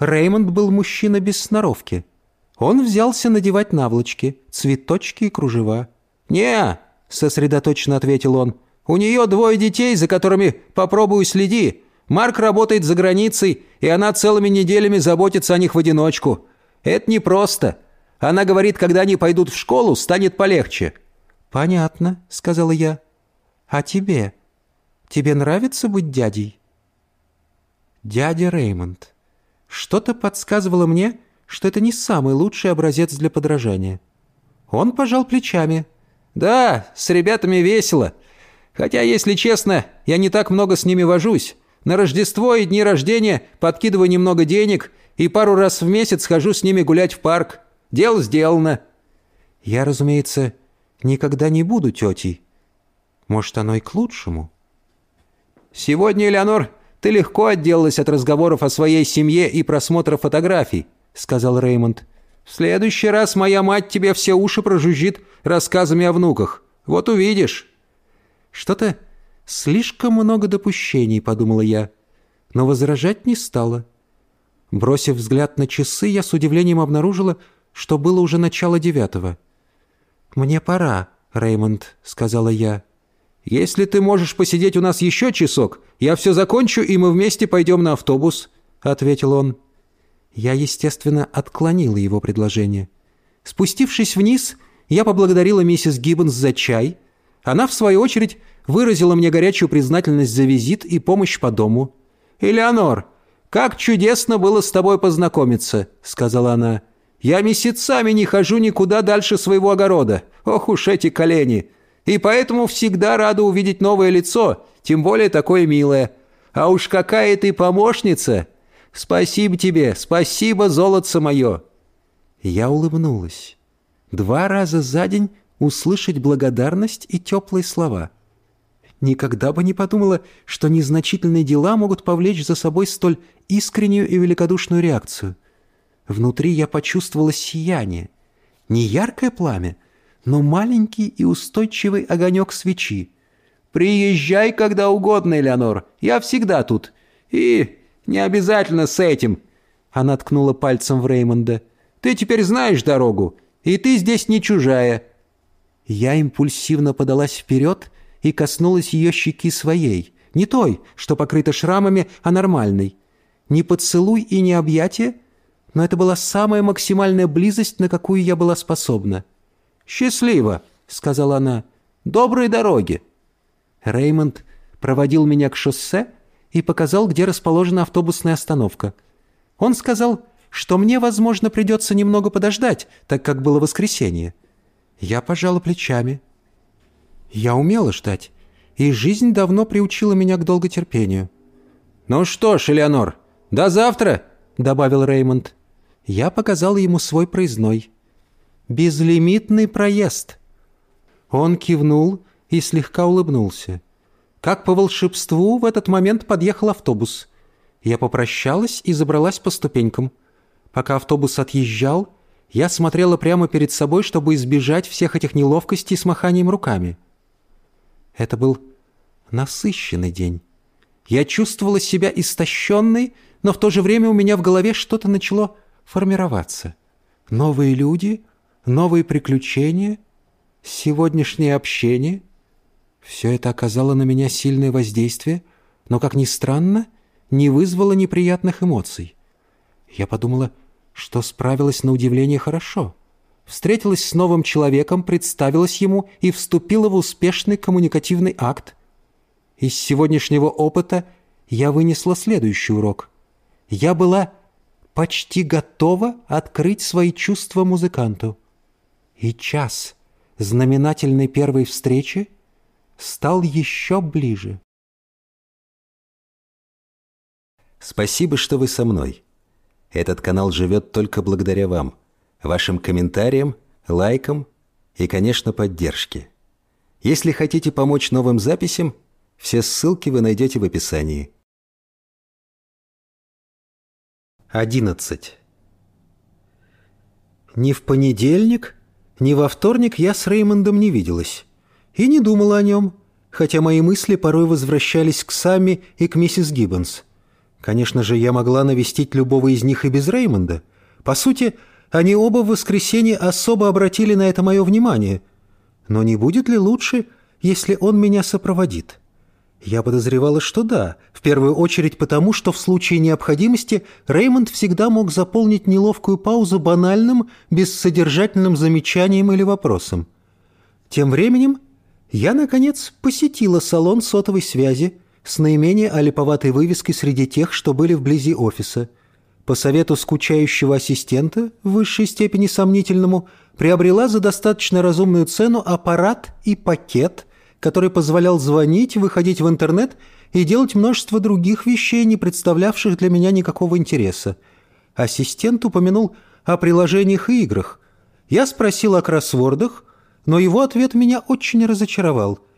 Реймонд был мужчина без сноровки — он взялся надевать наволочки, цветочки и кружева. «Не!» — сосредоточенно ответил он. «У нее двое детей, за которыми попробую следи. Марк работает за границей, и она целыми неделями заботится о них в одиночку. Это непросто. Она говорит, когда они пойдут в школу, станет полегче». «Понятно», — сказала я. «А тебе? Тебе нравится быть дядей?» «Дядя Реймонд. Что-то подсказывало мне, что это не самый лучший образец для подражания. Он пожал плечами. «Да, с ребятами весело. Хотя, если честно, я не так много с ними вожусь. На Рождество и дни рождения подкидываю немного денег и пару раз в месяц хожу с ними гулять в парк. Дело сделано». «Я, разумеется, никогда не буду тетей. Может, оно и к лучшему». «Сегодня, Элеонор, ты легко отделалась от разговоров о своей семье и просмотра фотографий сказал Реймонд. «В следующий раз моя мать тебе все уши прожужжит рассказами о внуках. Вот увидишь». Что-то слишком много допущений, подумала я, но возражать не стала. Бросив взгляд на часы, я с удивлением обнаружила, что было уже начало девятого. «Мне пора», — Реймонд, — сказала я. «Если ты можешь посидеть у нас еще часок, я все закончу, и мы вместе пойдем на автобус», — ответил он. Я, естественно, отклонила его предложение. Спустившись вниз, я поблагодарила миссис Гиббонс за чай. Она, в свою очередь, выразила мне горячую признательность за визит и помощь по дому. «Элеонор, как чудесно было с тобой познакомиться», — сказала она. «Я месяцами не хожу никуда дальше своего огорода. Ох уж эти колени! И поэтому всегда рада увидеть новое лицо, тем более такое милое. А уж какая ты помощница! Спасибо тебе, спасибо, золотце мое!» Я улыбнулась. Два раза за день услышать благодарность и теплые слова. Никогда бы не подумала, что незначительные дела могут повлечь за собой столь искреннюю и великодушную реакцию. Внутри я почувствовала сияние. Не яркое пламя, но маленький и устойчивый огонек свечи. «Приезжай когда угодно, Элеонор, я всегда тут. И не обязательно с этим». Она ткнула пальцем в Реймонда. «Ты теперь знаешь дорогу, и ты здесь не чужая». Я импульсивно подалась вперед и коснулась ее щеки своей. Не той, что покрыта шрамами, а нормальной. Не поцелуй и не объятие, но это была самая максимальная близость, на какую я была способна. «Счастливо», — сказала она. «Доброй дороги». Реймонд проводил меня к шоссе и показал, где расположена автобусная остановка. Он сказал что мне, возможно, придется немного подождать, так как было воскресенье. Я пожала плечами. Я умела ждать, и жизнь давно приучила меня к долготерпению. «Ну что ж, Элеонор, до завтра!» — добавил Реймонд. Я показал ему свой проездной. «Безлимитный проезд!» Он кивнул и слегка улыбнулся. Как по волшебству, в этот момент подъехал автобус. Я попрощалась и забралась по ступенькам. Пока автобус отъезжал, я смотрела прямо перед собой, чтобы избежать всех этих неловкостей с маханием руками. Это был насыщенный день. Я чувствовала себя истощенной, но в то же время у меня в голове что-то начало формироваться. Новые люди, новые приключения, сегодняшнее общение. Все это оказало на меня сильное воздействие, но, как ни странно, не вызвало неприятных эмоций. Я подумала, что справилась на удивление хорошо. Встретилась с новым человеком, представилась ему и вступила в успешный коммуникативный акт. Из сегодняшнего опыта я вынесла следующий урок. Я была почти готова открыть свои чувства музыканту. И час знаменательной первой встречи стал еще ближе. Спасибо, что вы со мной. Этот канал живет только благодаря вам, вашим комментариям, лайкам и, конечно, поддержке. Если хотите помочь новым записям, все ссылки вы найдете в описании. 11. Ни в понедельник, ни во вторник я с Реймондом не виделась. И не думала о нем, хотя мои мысли порой возвращались к Сами и к миссис Гиббонс. Конечно же, я могла навестить любого из них и без Реймонда. По сути, они оба в воскресенье особо обратили на это мое внимание. Но не будет ли лучше, если он меня сопроводит? Я подозревала, что да, в первую очередь потому, что в случае необходимости Реймонд всегда мог заполнить неловкую паузу банальным, бессодержательным замечанием или вопросом. Тем временем я, наконец, посетила салон сотовой связи, с наименее олиповатой вывеской среди тех, что были вблизи офиса. По совету скучающего ассистента, в высшей степени сомнительному, приобрела за достаточно разумную цену аппарат и пакет, который позволял звонить, выходить в интернет и делать множество других вещей, не представлявших для меня никакого интереса. Ассистент упомянул о приложениях и играх. Я спросил о кроссвордах, но его ответ меня очень разочаровал –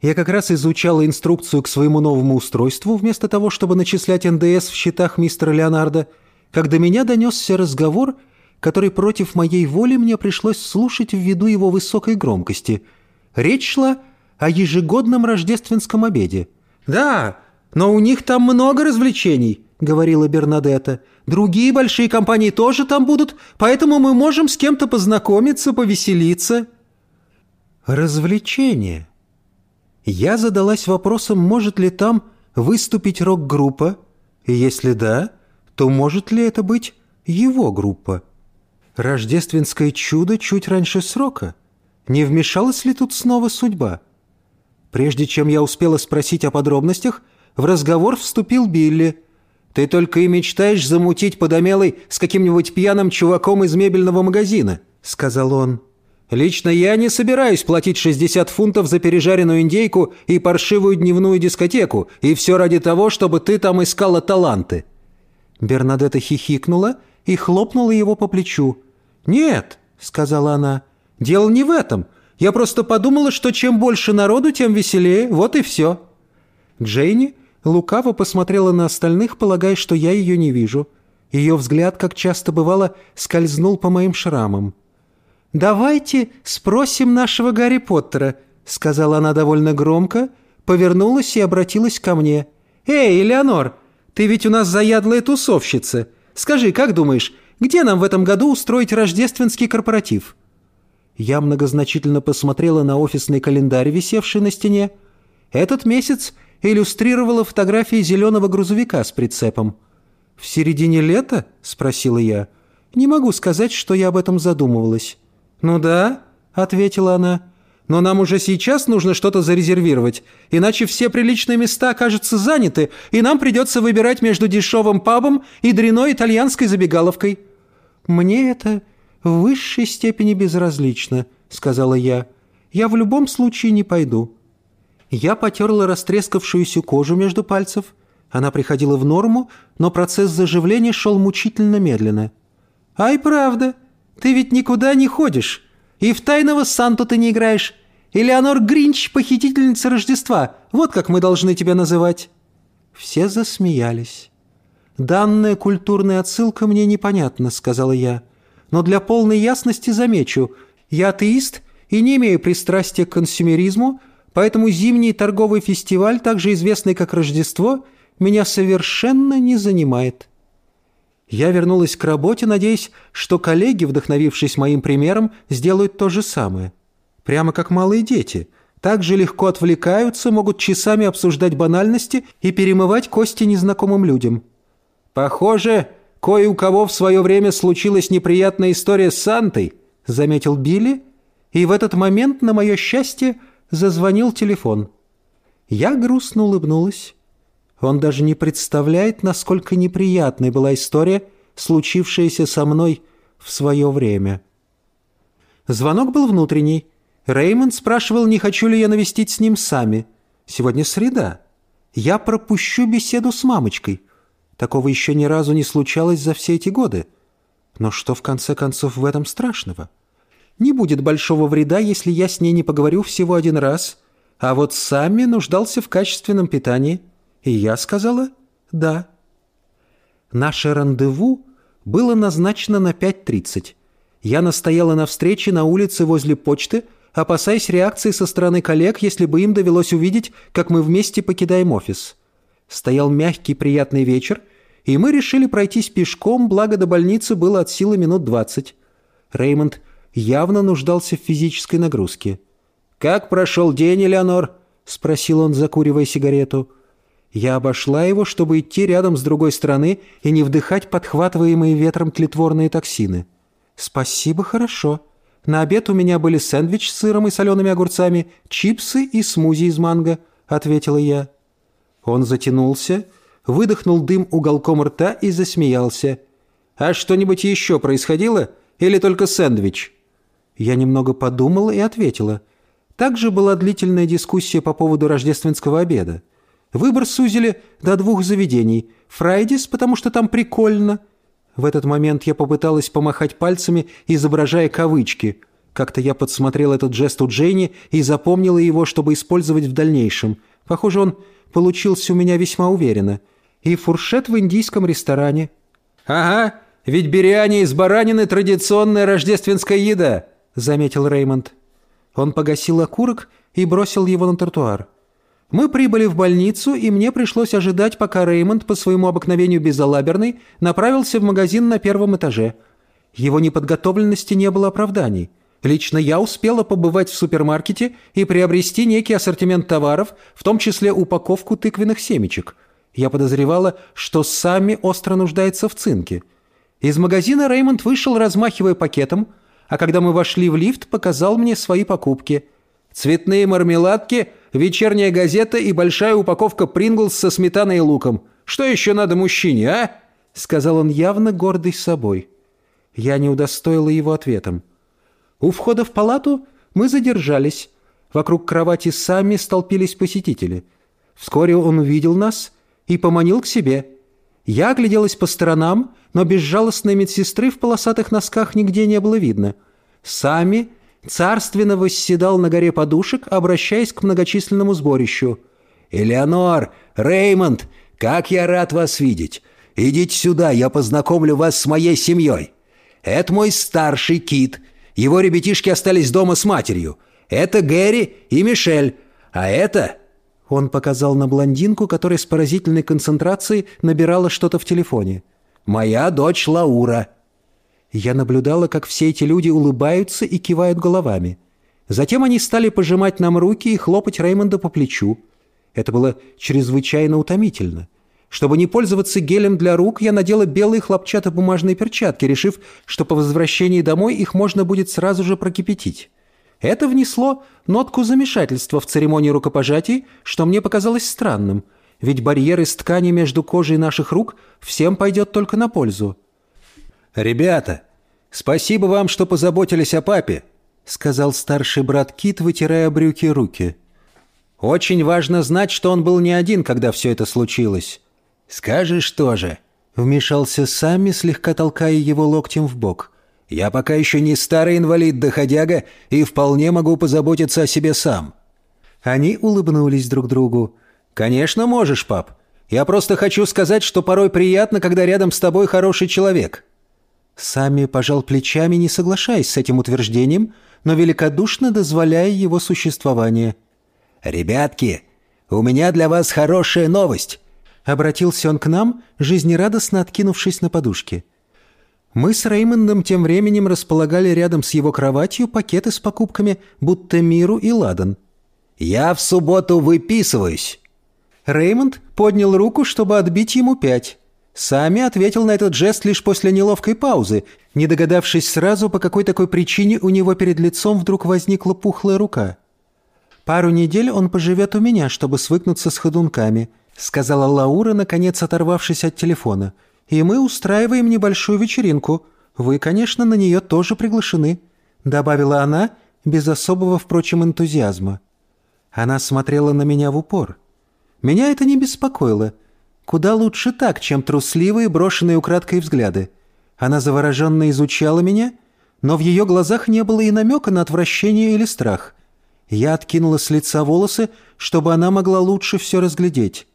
я как раз изучала инструкцию к своему новому устройству, вместо того, чтобы начислять НДС в счетах мистера Леонардо, как до меня донесся разговор, который против моей воли мне пришлось слушать ввиду его высокой громкости. Речь шла о ежегодном рождественском обеде. «Да, но у них там много развлечений», — говорила Бернадетта. «Другие большие компании тоже там будут, поэтому мы можем с кем-то познакомиться, повеселиться». Развлечения. Я задалась вопросом, может ли там выступить рок-группа, и если да, то может ли это быть его группа? Рождественское чудо чуть раньше срока. Не вмешалась ли тут снова судьба? Прежде чем я успела спросить о подробностях, в разговор вступил Билли. «Ты только и мечтаешь замутить подомелой с каким-нибудь пьяным чуваком из мебельного магазина», — сказал он. «Лично я не собираюсь платить 60 фунтов за пережаренную индейку и паршивую дневную дискотеку, и все ради того, чтобы ты там искала таланты». Бернадетта хихикнула и хлопнула его по плечу. «Нет», — сказала она, — «дело не в этом. Я просто подумала, что чем больше народу, тем веселее. Вот и все». Джейни лукаво посмотрела на остальных, полагая, что я ее не вижу. Ее взгляд, как часто бывало, скользнул по моим шрамам. «Давайте спросим нашего Гарри Поттера», — сказала она довольно громко, повернулась и обратилась ко мне. «Эй, Элеонор, ты ведь у нас заядлая тусовщица. Скажи, как думаешь, где нам в этом году устроить рождественский корпоратив?» Я многозначительно посмотрела на офисный календарь, висевший на стене. Этот месяц иллюстрировала фотографии зеленого грузовика с прицепом. «В середине лета?» – спросила я. «Не могу сказать, что я об этом задумывалась». «Ну да», – ответила она. «Но нам уже сейчас нужно что-то зарезервировать, иначе все приличные места окажутся заняты, и нам придется выбирать между дешевым пабом и дряной итальянской забегаловкой». «Мне это в высшей степени безразлично», — сказала я. «Я в любом случае не пойду». Я потерла растрескавшуюся кожу между пальцев. Она приходила в норму, но процесс заживления шел мучительно медленно. «Ай, правда, ты ведь никуда не ходишь. И в тайного Санту ты не играешь. Элеонор Гринч, похитительница Рождества. Вот как мы должны тебя называть». Все засмеялись. «Данная культурная отсылка мне непонятна», — сказала я. «Но для полной ясности замечу, я атеист и не имею пристрастия к консюмеризму, поэтому зимний торговый фестиваль, также известный как Рождество, меня совершенно не занимает». Я вернулась к работе, надеясь, что коллеги, вдохновившись моим примером, сделают то же самое. Прямо как малые дети. Так же легко отвлекаются, могут часами обсуждать банальности и перемывать кости незнакомым людям. «Похоже, кое у кого в свое время случилась неприятная история с Сантой», — заметил Билли, и в этот момент, на мое счастье, зазвонил телефон. Я грустно улыбнулась. Он даже не представляет, насколько неприятной была история, случившаяся со мной в свое время. Звонок был внутренний. Реймонд спрашивал, не хочу ли я навестить с ним сами. Сегодня среда. Я пропущу беседу с мамочкой. Такого еще ни разу не случалось за все эти годы. Но что, в конце концов, в этом страшного? Не будет большого вреда, если я с ней не поговорю всего один раз, а вот сами нуждался в качественном питании. И я сказала «да». Наше рандеву было назначено на 5.30. Я настояла на встрече на улице возле почты, опасаясь реакции со стороны коллег, если бы им довелось увидеть, как мы вместе покидаем офис. Стоял мягкий приятный вечер, и мы решили пройтись пешком, благо до больницы было от силы минут двадцать. Реймонд явно нуждался в физической нагрузке. «Как прошел день, Элеонор?» — спросил он, закуривая сигарету. Я обошла его, чтобы идти рядом с другой стороны и не вдыхать подхватываемые ветром тлетворные токсины. «Спасибо, хорошо. На обед у меня были сэндвич с сыром и солеными огурцами, чипсы и смузи из манго», — ответила я. Он затянулся, выдохнул дым уголком рта и засмеялся. «А что-нибудь еще происходило? Или только сэндвич?» Я немного подумала и ответила. Также была длительная дискуссия по поводу рождественского обеда. Выбор сузили до двух заведений. Фрайдис, потому что там прикольно. В этот момент я попыталась помахать пальцами, изображая кавычки. Как-то я подсмотрел этот жест у Джейни и запомнила его, чтобы использовать в дальнейшем. Похоже, он получился у меня весьма уверенно. И фуршет в индийском ресторане. «Ага, ведь бириани из баранины – традиционная рождественская еда», – заметил Реймонд. Он погасил окурок и бросил его на тротуар. Мы прибыли в больницу, и мне пришлось ожидать, пока Реймонд, по своему обыкновению безалаберный, направился в магазин на первом этаже. Его неподготовленности не было оправданий. Лично я успела побывать в супермаркете и приобрести некий ассортимент товаров, в том числе упаковку тыквенных семечек. Я подозревала, что сами остро нуждается в цинке. Из магазина Реймонд вышел, размахивая пакетом, а когда мы вошли в лифт, показал мне свои покупки. Цветные мармеладки – вечерняя газета и большая упаковка Принглс со сметаной и луком. Что еще надо мужчине, а?» — сказал он явно гордый собой. Я не удостоила его ответом. У входа в палату мы задержались. Вокруг кровати сами столпились посетители. Вскоре он увидел нас и поманил к себе. Я огляделась по сторонам, но безжалостной медсестры в полосатых носках нигде не было видно. Сами царственно восседал на горе подушек, обращаясь к многочисленному сборищу. «Элеонор! Реймонд! Как я рад вас видеть! Идите сюда, я познакомлю вас с моей семьей. Это мой старший Кит. Его ребятишки остались дома с матерью. Это Гэри и Мишель. А это...» Он показал на блондинку, которая с поразительной концентрацией набирала что-то в телефоне. «Моя дочь Лаура». Я наблюдала, как все эти люди улыбаются и кивают головами. Затем они стали пожимать нам руки и хлопать Реймонда по плечу. Это было чрезвычайно утомительно. Чтобы не пользоваться гелем для рук, я надела белые хлопчатобумажные перчатки, решив, что по возвращении домой их можно будет сразу же прокипятить. Это внесло нотку замешательства в церемонии рукопожатий, что мне показалось странным, ведь барьер из ткани между кожей наших рук всем пойдет только на пользу. «Ребята, спасибо вам, что позаботились о папе», — сказал старший брат Кит, вытирая брюки руки. «Очень важно знать, что он был не один, когда все это случилось». «Скажешь тоже», — вмешался Сами, слегка толкая его локтем в бок. «Я пока еще не старый инвалид-доходяга и вполне могу позаботиться о себе сам». Они улыбнулись друг другу. «Конечно можешь, пап. Я просто хочу сказать, что порой приятно, когда рядом с тобой хороший человек». Сами пожал плечами, не соглашаясь с этим утверждением, но великодушно дозволяя его существование. «Ребятки, у меня для вас хорошая новость!» Обратился он к нам, жизнерадостно откинувшись на подушке. Мы с Реймондом тем временем располагали рядом с его кроватью пакеты с покупками, будто Миру и Ладан. «Я в субботу выписываюсь!» Реймонд поднял руку, чтобы отбить ему пять. Сами ответил на этот жест лишь после неловкой паузы, не догадавшись сразу, по какой такой причине у него перед лицом вдруг возникла пухлая рука. «Пару недель он поживет у меня, чтобы свыкнуться с ходунками», сказала Лаура, наконец оторвавшись от телефона. «И мы устраиваем небольшую вечеринку. Вы, конечно, на нее тоже приглашены», добавила она, без особого, впрочем, энтузиазма. Она смотрела на меня в упор. Меня это не беспокоило – Куда лучше так, чем трусливые, брошенные украдкой взгляды. Она завороженно изучала меня, но в ее глазах не было и намека на отвращение или страх. Я откинула с лица волосы, чтобы она могла лучше все разглядеть.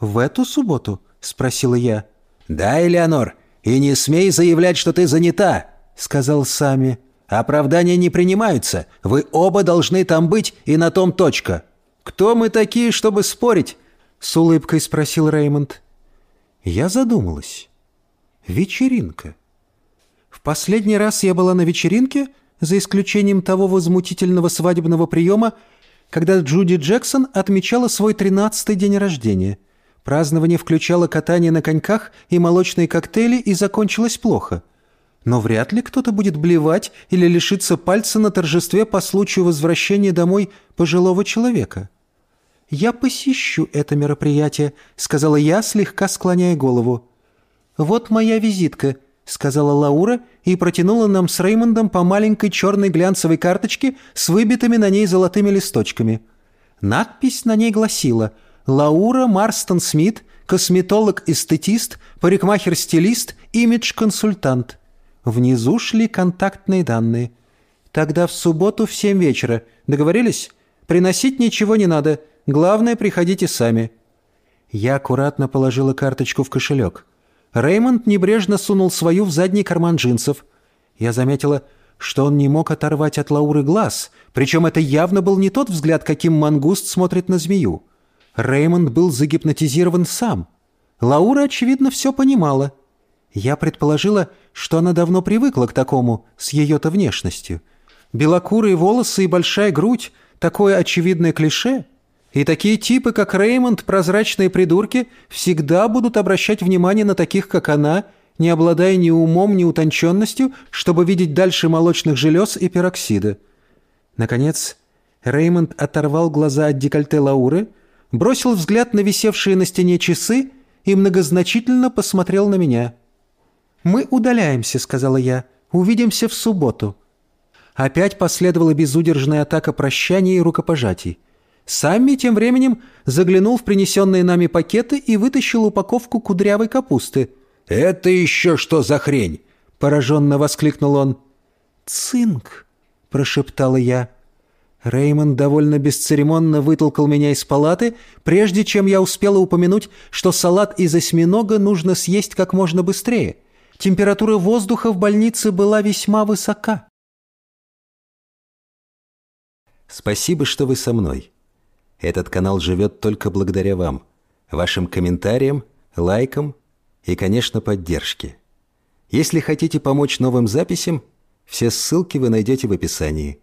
«В эту субботу?» — спросила я. «Да, Элеонор, и не смей заявлять, что ты занята», — сказал Сами. «Оправдания не принимаются. Вы оба должны там быть, и на том точка». «Кто мы такие, чтобы спорить?» — с улыбкой спросил Реймонд. Я задумалась. Вечеринка. В последний раз я была на вечеринке, за исключением того возмутительного свадебного приема, когда Джуди Джексон отмечала свой тринадцатый день рождения. Празднование включало катание на коньках и молочные коктейли и закончилось плохо. Но вряд ли кто-то будет блевать или лишиться пальца на торжестве по случаю возвращения домой пожилого человека. «Я посещу это мероприятие», — сказала я, слегка склоняя голову. «Вот моя визитка», — сказала Лаура и протянула нам с Реймондом по маленькой черной глянцевой карточке с выбитыми на ней золотыми листочками. Надпись на ней гласила «Лаура Марстон Смит, косметолог-эстетист, парикмахер-стилист, имидж-консультант». Внизу шли контактные данные. «Тогда в субботу в семь вечера. Договорились? Приносить ничего не надо». Главное, приходите сами». Я аккуратно положила карточку в кошелек. Реймонд небрежно сунул свою в задний карман джинсов. Я заметила, что он не мог оторвать от Лауры глаз, причем это явно был не тот взгляд, каким мангуст смотрит на змею. Реймонд был загипнотизирован сам. Лаура, очевидно, все понимала. Я предположила, что она давно привыкла к такому, с ее-то внешностью. Белокурые волосы и большая грудь — такое очевидное клише. И такие типы, как Реймонд, прозрачные придурки, всегда будут обращать внимание на таких, как она, не обладая ни умом, ни утонченностью, чтобы видеть дальше молочных желез и пероксида. Наконец, Реймонд оторвал глаза от декольте Лауры — бросил взгляд на висевшие на стене часы и многозначительно посмотрел на меня. «Мы удаляемся», — сказала я. «Увидимся в субботу». Опять последовала безудержная атака прощания и рукопожатий. Самми тем временем заглянул в принесенные нами пакеты и вытащил упаковку кудрявой капусты. «Это еще что за хрень?» — пораженно воскликнул он. «Цинк», — прошептала я. Реймонд довольно бесцеремонно вытолкал меня из палаты, прежде чем я успела упомянуть, что салат из осьминога нужно съесть как можно быстрее. Температура воздуха в больнице была весьма высока. Спасибо, что вы со мной. Этот канал живет только благодаря вам, вашим комментариям, лайкам и, конечно, поддержке. Если хотите помочь новым записям, все ссылки вы найдете в описании.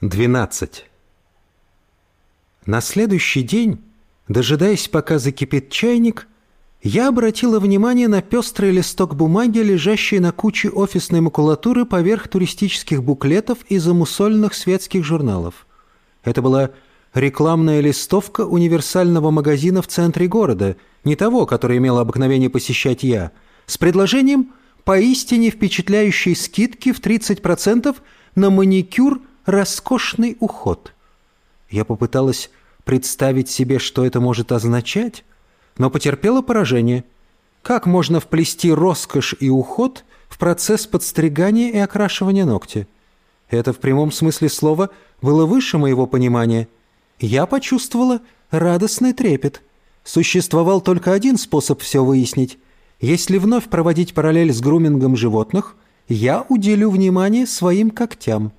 12. На следующий день, дожидаясь, пока закипит чайник, я обратила внимание на пестрый листок бумаги, лежащий на куче офисной макулатуры поверх туристических буклетов и замусольных светских журналов. Это была рекламная листовка универсального магазина в центре города, не того, который имел обыкновение посещать я, с предложением поистине впечатляющей скидки в 30% на маникюр – роскошный уход. Я попыталась представить себе, что это может означать, но потерпела поражение. Как можно вплести роскошь и уход в процесс подстригания и окрашивания ногтя? Это в прямом смысле слова было выше моего понимания. Я почувствовала радостный трепет. Существовал только один способ все выяснить. Если вновь проводить параллель с грумингом животных, я уделю внимание своим когтям.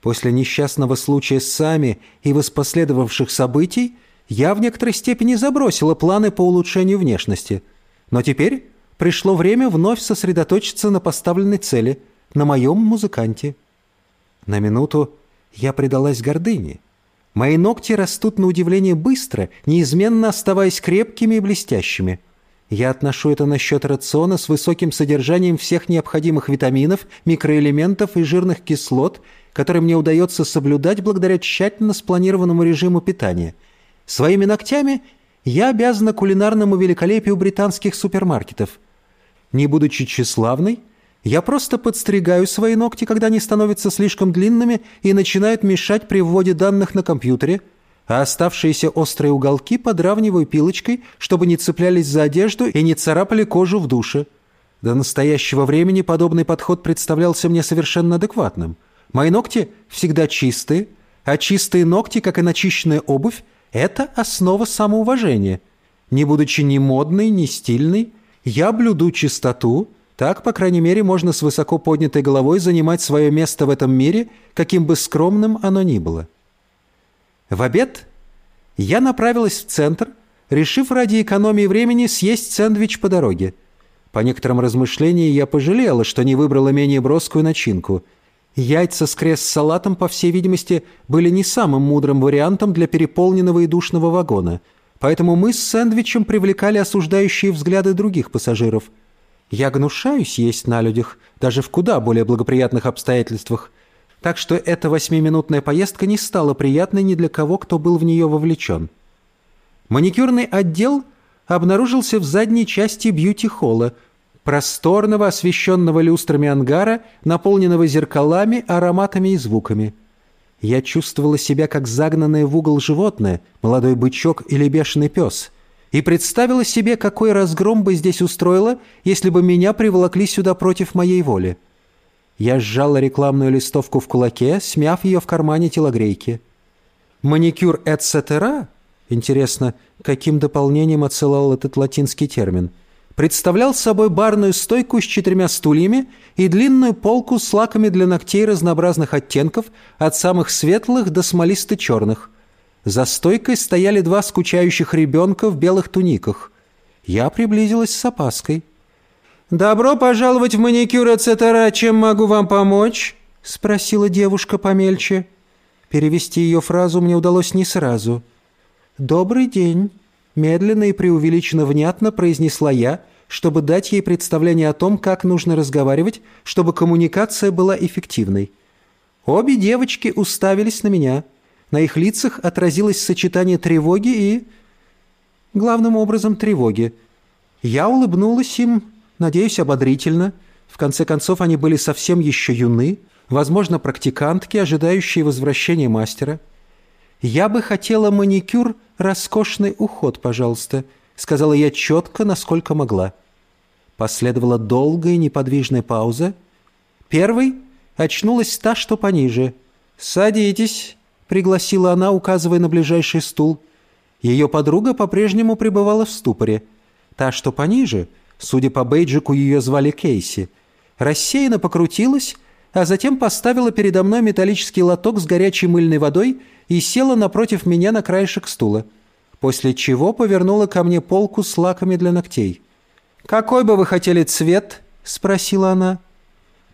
После несчастного случая с Сами и воспоследовавших событий я в некоторой степени забросила планы по улучшению внешности. Но теперь пришло время вновь сосредоточиться на поставленной цели, на моем музыканте. На минуту я предалась гордыне. Мои ногти растут на удивление быстро, неизменно оставаясь крепкими и блестящими. Я отношу это на счет рациона с высоким содержанием всех необходимых витаминов, микроэлементов и жирных кислот – который мне удается соблюдать благодаря тщательно спланированному режиму питания. Своими ногтями я обязана кулинарному великолепию британских супермаркетов. Не будучи тщеславной, я просто подстригаю свои ногти, когда они становятся слишком длинными и начинают мешать при вводе данных на компьютере, а оставшиеся острые уголки подравниваю пилочкой, чтобы не цеплялись за одежду и не царапали кожу в душе. До настоящего времени подобный подход представлялся мне совершенно адекватным – Мои ногти всегда чистые, а чистые ногти, как и начищенная обувь, это основа самоуважения. Не будучи ни модной, ни стильной, я блюду чистоту, так, по крайней мере, можно с высоко поднятой головой занимать свое место в этом мире, каким бы скромным оно ни было. В обед я направилась в центр, решив ради экономии времени съесть сэндвич по дороге. По некоторым размышлениям я пожалела, что не выбрала менее броскую начинку – Яйца с крест-салатом, по всей видимости, были не самым мудрым вариантом для переполненного и душного вагона, поэтому мы с сэндвичем привлекали осуждающие взгляды других пассажиров. Я гнушаюсь есть на людях, даже в куда более благоприятных обстоятельствах, так что эта восьмиминутная поездка не стала приятной ни для кого, кто был в нее вовлечен. Маникюрный отдел обнаружился в задней части бьюти-холла – просторного, освещенного люстрами ангара, наполненного зеркалами, ароматами и звуками. Я чувствовала себя как загнанное в угол животное, молодой бычок или бешеный пес, и представила себе, какой разгром бы здесь устроила, если бы меня приволокли сюда против моей воли. Я сжала рекламную листовку в кулаке, смяв ее в кармане телогрейки. «Маникюр эт Интересно, каким дополнением отсылал этот латинский термин – представлял собой барную стойку с четырьмя стульями и длинную полку с лаками для ногтей разнообразных оттенков, от самых светлых до смолисто-черных. За стойкой стояли два скучающих ребенка в белых туниках. Я приблизилась с опаской. «Добро пожаловать в маникюр, etc. Чем могу вам помочь?» — спросила девушка помельче. Перевести ее фразу мне удалось не сразу. «Добрый день», — медленно и преувеличенно внятно произнесла я, чтобы дать ей представление о том, как нужно разговаривать, чтобы коммуникация была эффективной. Обе девочки уставились на меня. На их лицах отразилось сочетание тревоги и... Главным образом тревоги. Я улыбнулась им, надеюсь, ободрительно. В конце концов, они были совсем еще юны, возможно, практикантки, ожидающие возвращения мастера. «Я бы хотела маникюр, роскошный уход, пожалуйста», — сказала я четко, насколько могла. Последовала долгая неподвижная пауза. Первой очнулась та, что пониже. «Садитесь», — пригласила она, указывая на ближайший стул. Ее подруга по-прежнему пребывала в ступоре. Та, что пониже, судя по бейджику, ее звали Кейси, рассеянно покрутилась, а затем поставила передо мной металлический лоток с горячей мыльной водой и села напротив меня на краешек стула, после чего повернула ко мне полку с лаками для ногтей. «Какой бы вы хотели цвет?» — спросила она.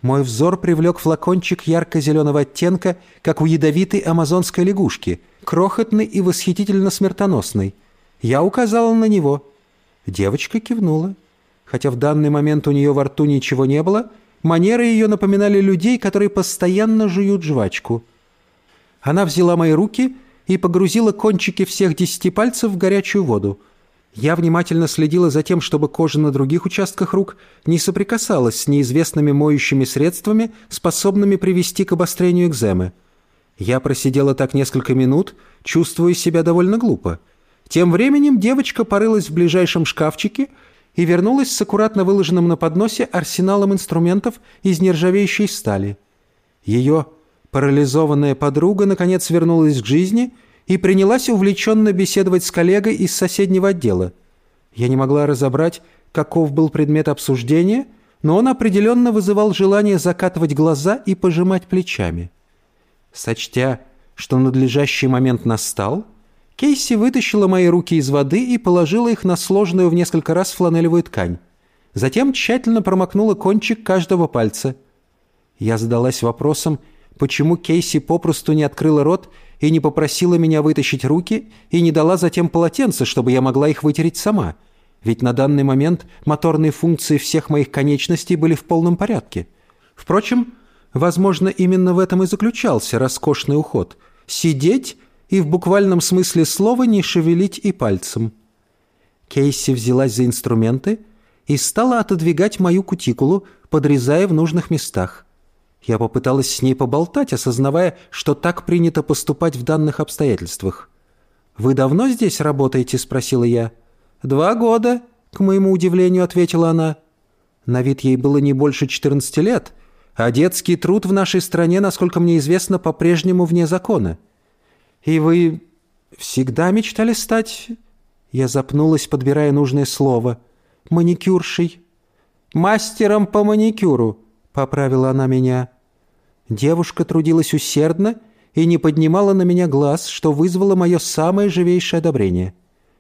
Мой взор привлек флакончик ярко-зеленого оттенка, как у ядовитой амазонской лягушки, крохотный и восхитительно смертоносный. Я указала на него. Девочка кивнула. Хотя в данный момент у нее во рту ничего не было, манеры ее напоминали людей, которые постоянно жуют жвачку. Она взяла мои руки и погрузила кончики всех десяти пальцев в горячую воду. Я внимательно следила за тем, чтобы кожа на других участках рук не соприкасалась с неизвестными моющими средствами, способными привести к обострению экземы. Я просидела так несколько минут, чувствуя себя довольно глупо. Тем временем девочка порылась в ближайшем шкафчике и вернулась с аккуратно выложенным на подносе арсеналом инструментов из нержавеющей стали. Ее парализованная подруга наконец вернулась к жизни — и принялась увлеченно беседовать с коллегой из соседнего отдела. Я не могла разобрать, каков был предмет обсуждения, но он определенно вызывал желание закатывать глаза и пожимать плечами. Сочтя, что надлежащий момент настал, Кейси вытащила мои руки из воды и положила их на сложную в несколько раз фланелевую ткань. Затем тщательно промокнула кончик каждого пальца. Я задалась вопросом, почему Кейси попросту не открыла рот и не попросила меня вытащить руки и не дала затем полотенце, чтобы я могла их вытереть сама. Ведь на данный момент моторные функции всех моих конечностей были в полном порядке. Впрочем, возможно, именно в этом и заключался роскошный уход. Сидеть и в буквальном смысле слова не шевелить и пальцем. Кейси взялась за инструменты и стала отодвигать мою кутикулу, подрезая в нужных местах. Я попыталась с ней поболтать, осознавая, что так принято поступать в данных обстоятельствах. «Вы давно здесь работаете?» – спросила я. «Два года», – к моему удивлению ответила она. На вид ей было не больше 14 лет, а детский труд в нашей стране, насколько мне известно, по-прежнему вне закона. «И вы всегда мечтали стать...» Я запнулась, подбирая нужное слово. «Маникюршей». «Мастером по маникюру», — поправила она меня. Девушка трудилась усердно и не поднимала на меня глаз, что вызвало мое самое живейшее одобрение.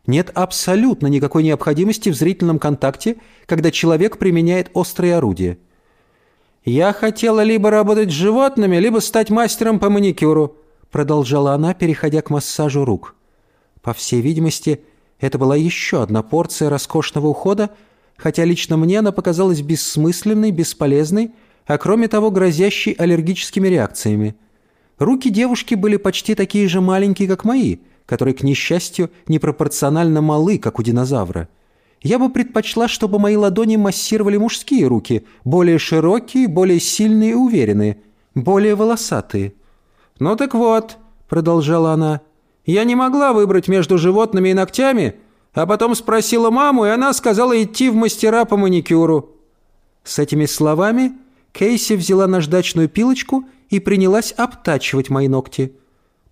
Нет абсолютно никакой необходимости в зрительном контакте, когда человек применяет острые орудия. «Я хотела либо работать с животными, либо стать мастером по маникюру», продолжала она, переходя к массажу рук. По всей видимости, это была еще одна порция роскошного ухода, хотя лично мне она показалась бессмысленной, бесполезной, а кроме того грозящей аллергическими реакциями. Руки девушки были почти такие же маленькие, как мои, которые, к несчастью, непропорционально малы, как у динозавра. Я бы предпочла, чтобы мои ладони массировали мужские руки, более широкие, более сильные и уверенные, более волосатые. «Ну так вот», — продолжала она, — «я не могла выбрать между животными и ногтями, а потом спросила маму, и она сказала идти в мастера по маникюру». С этими словами Кейси взяла наждачную пилочку и принялась обтачивать мои ногти.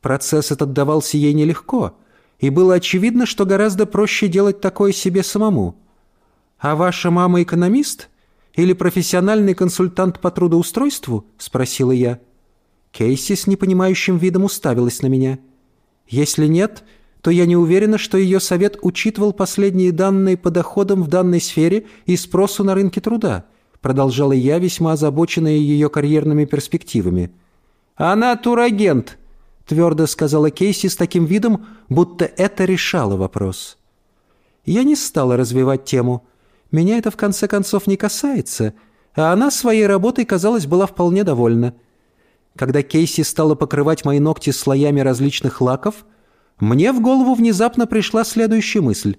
Процесс этот давался ей нелегко, и было очевидно, что гораздо проще делать такое себе самому. «А ваша мама экономист? Или профессиональный консультант по трудоустройству?» — спросила я. Кейси с непонимающим видом уставилась на меня. «Если нет, то я не уверена, что ее совет учитывал последние данные по доходам в данной сфере и спросу на рынке труда», продолжала я, весьма озабоченная ее карьерными перспективами. «Она турагент», твердо сказала Кейси с таким видом, будто это решало вопрос. Я не стала развивать тему. Меня это в конце концов не касается, а она своей работой, казалось, была вполне довольна. Когда Кейси стала покрывать мои ногти слоями различных лаков, мне в голову внезапно пришла следующая мысль.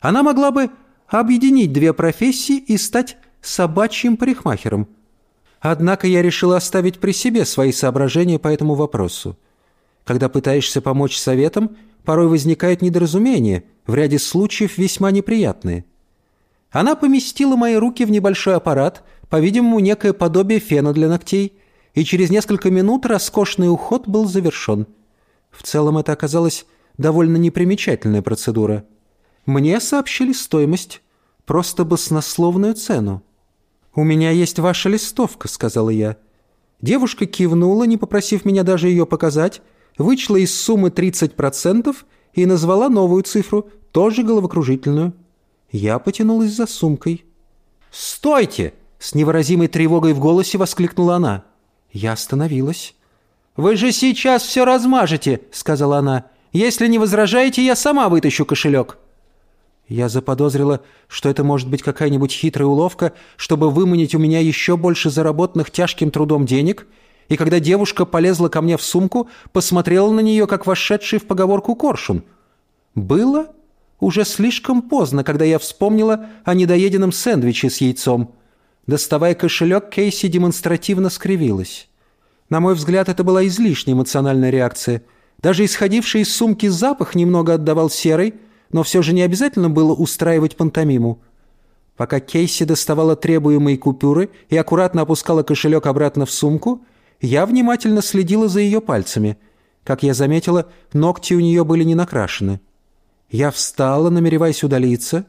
Она могла бы объединить две профессии и стать собачьим парикмахером. Однако я решила оставить при себе свои соображения по этому вопросу. Когда пытаешься помочь советам, порой возникают недоразумения, в ряде случаев весьма неприятные. Она поместила мои руки в небольшой аппарат, по-видимому, некое подобие фена для ногтей, и через несколько минут роскошный уход был завершен. В целом это оказалась довольно непримечательная процедура. Мне сообщили стоимость, просто баснословную цену. «У меня есть ваша листовка», — сказала я. Девушка кивнула, не попросив меня даже ее показать, вычла из суммы 30% и назвала новую цифру, тоже головокружительную. Я потянулась за сумкой. «Стойте!» — с невыразимой тревогой в голосе воскликнула она. Я остановилась. «Вы же сейчас все размажете!» — сказала она. «Если не возражаете, я сама вытащу кошелек». Я заподозрила, что это может быть какая-нибудь хитрая уловка, чтобы выманить у меня еще больше заработанных тяжким трудом денег — и когда девушка полезла ко мне в сумку, посмотрела на нее, как вошедший в поговорку коршун. Было уже слишком поздно, когда я вспомнила о недоеденном сэндвиче с яйцом. Доставая кошелек, Кейси демонстративно скривилась. На мой взгляд, это была излишняя эмоциональная реакция. Даже исходивший из сумки запах немного отдавал серой, но все же не обязательно было устраивать пантомиму. Пока Кейси доставала требуемые купюры и аккуратно опускала кошелек обратно в сумку – я внимательно следила за ее пальцами. Как я заметила, ногти у нее были не накрашены. Я встала, намереваясь удалиться.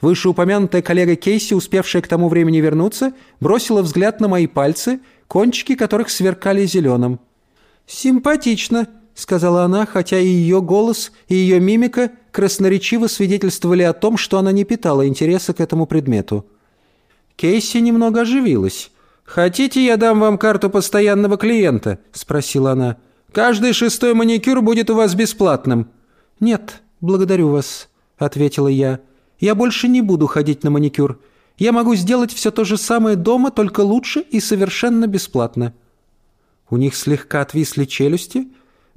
Вышеупомянутая коллега Кейси, успевшая к тому времени вернуться, бросила взгляд на мои пальцы, кончики которых сверкали зеленым. «Симпатично», — сказала она, хотя и ее голос, и ее мимика красноречиво свидетельствовали о том, что она не питала интереса к этому предмету. Кейси немного оживилась. «Хотите, я дам вам карту постоянного клиента?» – спросила она. «Каждый шестой маникюр будет у вас бесплатным». «Нет, благодарю вас», – ответила я. «Я больше не буду ходить на маникюр. Я могу сделать все то же самое дома, только лучше и совершенно бесплатно». У них слегка отвисли челюсти,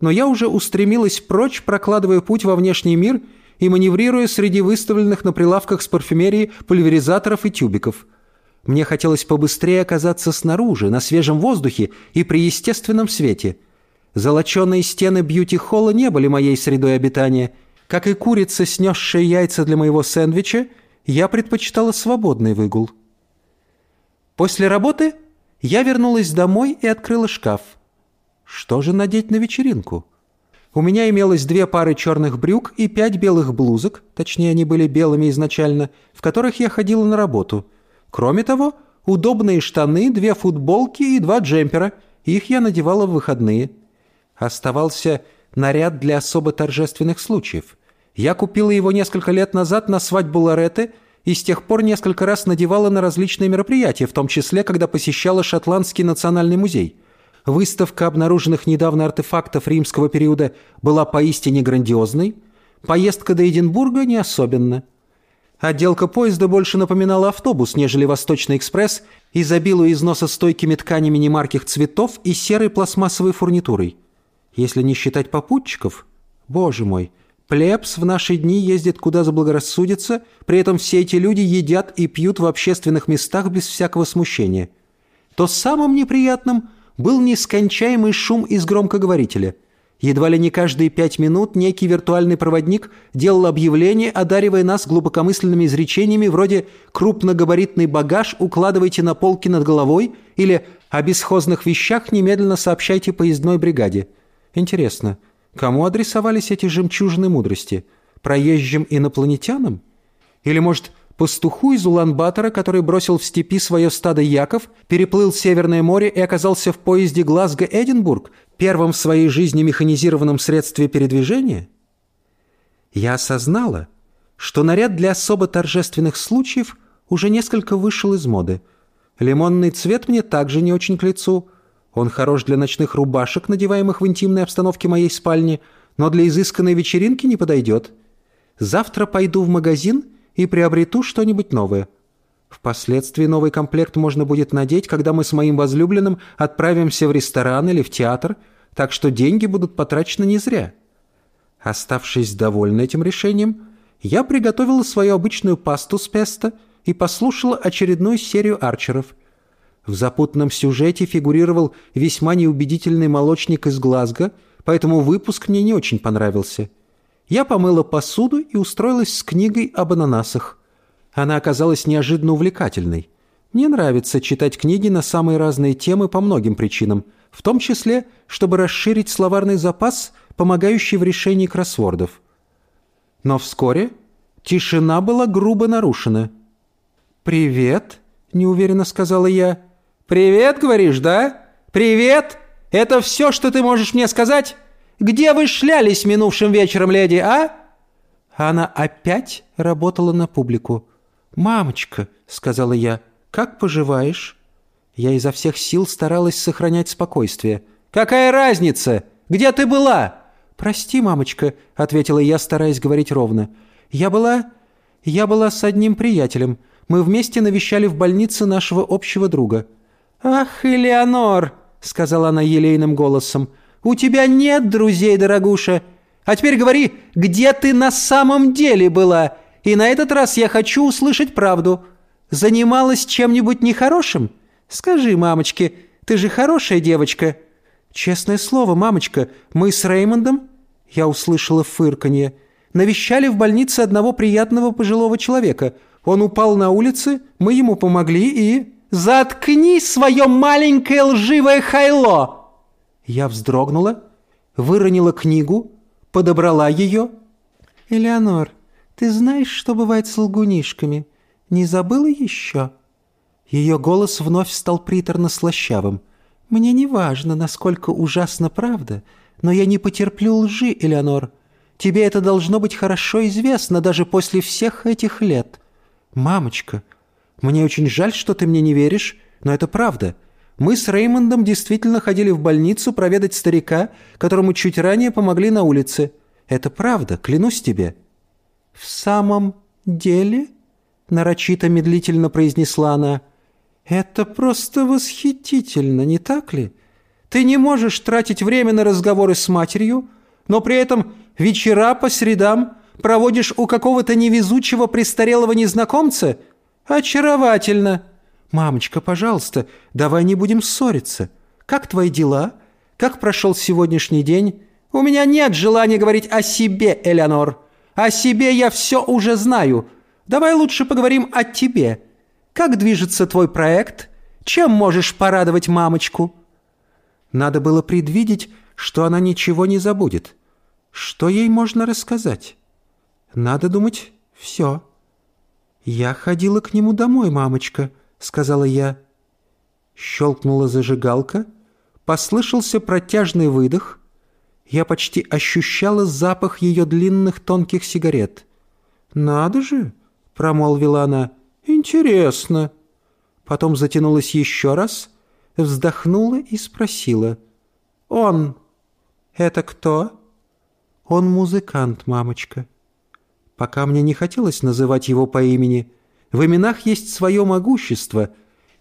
но я уже устремилась прочь, прокладывая путь во внешний мир и маневрируя среди выставленных на прилавках с парфюмерией пульверизаторов и тюбиков – мне хотелось побыстрее оказаться снаружи, на свежем воздухе и при естественном свете. Золоченые стены бьюти-холла не были моей средой обитания. Как и курица, снесшая яйца для моего сэндвича, я предпочитала свободный выгул. После работы я вернулась домой и открыла шкаф. Что же надеть на вечеринку? У меня имелось две пары черных брюк и пять белых блузок, точнее, они были белыми изначально, в которых я ходила на работу – Кроме того, удобные штаны, две футболки и два джемпера. Их я надевала в выходные. Оставался наряд для особо торжественных случаев. Я купила его несколько лет назад на свадьбу Лоретты и с тех пор несколько раз надевала на различные мероприятия, в том числе, когда посещала Шотландский национальный музей. Выставка обнаруженных недавно артефактов римского периода была поистине грандиозной, поездка до Эдинбурга не особенно – Отделка поезда больше напоминала автобус, нежели Восточный экспресс, изобилуя износостойкими тканями немарких цветов и серой пластмассовой фурнитурой. Если не считать попутчиков, боже мой, плебс в наши дни ездит куда заблагорассудится, при этом все эти люди едят и пьют в общественных местах без всякого смущения. То самым неприятным был нескончаемый шум из громкоговорителя – Едва ли не каждые пять минут некий виртуальный проводник делал объявление, одаривая нас глубокомысленными изречениями вроде «крупногабаритный багаж укладывайте на полки над головой» или «о бесхозных вещах немедленно сообщайте поездной бригаде». Интересно, кому адресовались эти жемчужины мудрости? Проезжим инопланетянам? Или, может, Пастуху из Улан-Батора, который бросил в степи свое стадо Яков, переплыл Северное море и оказался в поезде Глазго-Эдинбург, первом в своей жизни механизированном средстве передвижения? Я осознала, что наряд для особо торжественных случаев уже несколько вышел из моды. Лимонный цвет мне также не очень к лицу. Он хорош для ночных рубашек, надеваемых в интимной обстановке моей спальни, но для изысканной вечеринки не подойдет. Завтра пойду в магазин – и приобрету что-нибудь новое. Впоследствии новый комплект можно будет надеть, когда мы с моим возлюбленным отправимся в ресторан или в театр, так что деньги будут потрачены не зря. Оставшись довольна этим решением, я приготовила свою обычную пасту с песто и послушала очередную серию арчеров. В запутанном сюжете фигурировал весьма неубедительный молочник из Глазго, поэтому выпуск мне не очень понравился – я помыла посуду и устроилась с книгой об ананасах. Она оказалась неожиданно увлекательной. Мне нравится читать книги на самые разные темы по многим причинам, в том числе, чтобы расширить словарный запас, помогающий в решении кроссвордов. Но вскоре тишина была грубо нарушена. «Привет», — неуверенно сказала я. «Привет, говоришь, да? Привет? Это все, что ты можешь мне сказать?» Где вы шлялись минувшим вечером, леди, а?» Она опять работала на публику. «Мамочка», — сказала я, — «как поживаешь?» Я изо всех сил старалась сохранять спокойствие. «Какая разница? Где ты была?» «Прости, мамочка», — ответила я, стараясь говорить ровно. «Я была... я была с одним приятелем. Мы вместе навещали в больнице нашего общего друга». «Ах, Элеонор», — сказала она елейным голосом, — у тебя нет друзей, дорогуша. А теперь говори, где ты на самом деле была? И на этот раз я хочу услышать правду. Занималась чем-нибудь нехорошим? Скажи, мамочке, ты же хорошая девочка». «Честное слово, мамочка, мы с Реймондом...» Я услышала фырканье. «Навещали в больнице одного приятного пожилого человека. Он упал на улице, мы ему помогли и...» «Заткни свое маленькое лживое хайло!» Я вздрогнула, выронила книгу, подобрала ее. «Элеонор, ты знаешь, что бывает с лгунишками? Не забыла еще?» Ее голос вновь стал приторно-слащавым. «Мне не важно, насколько ужасна правда, но я не потерплю лжи, Элеонор. Тебе это должно быть хорошо известно даже после всех этих лет. Мамочка, мне очень жаль, что ты мне не веришь, но это правда. Мы с Реймондом действительно ходили в больницу проведать старика, которому чуть ранее помогли на улице. Это правда, клянусь тебе». «В самом деле?» — нарочито медлительно произнесла она. «Это просто восхитительно, не так ли? Ты не можешь тратить время на разговоры с матерью, но при этом вечера по средам проводишь у какого-то невезучего престарелого незнакомца? Очаровательно!» «Мамочка, пожалуйста, давай не будем ссориться. Как твои дела? Как прошел сегодняшний день?» «У меня нет желания говорить о себе, Элеонор. О себе я все уже знаю. Давай лучше поговорим о тебе. Как движется твой проект? Чем можешь порадовать мамочку?» Надо было предвидеть, что она ничего не забудет. Что ей можно рассказать? Надо думать, все. «Я ходила к нему домой, мамочка», — сказала я. Щелкнула зажигалка, послышался протяжный выдох. Я почти ощущала запах ее длинных тонких сигарет. «Надо же!» — промолвила она. «Интересно!» Потом затянулась еще раз, вздохнула и спросила. «Он? Это кто?» «Он музыкант, мамочка». Пока мне не хотелось называть его по имени, в именах есть свое могущество,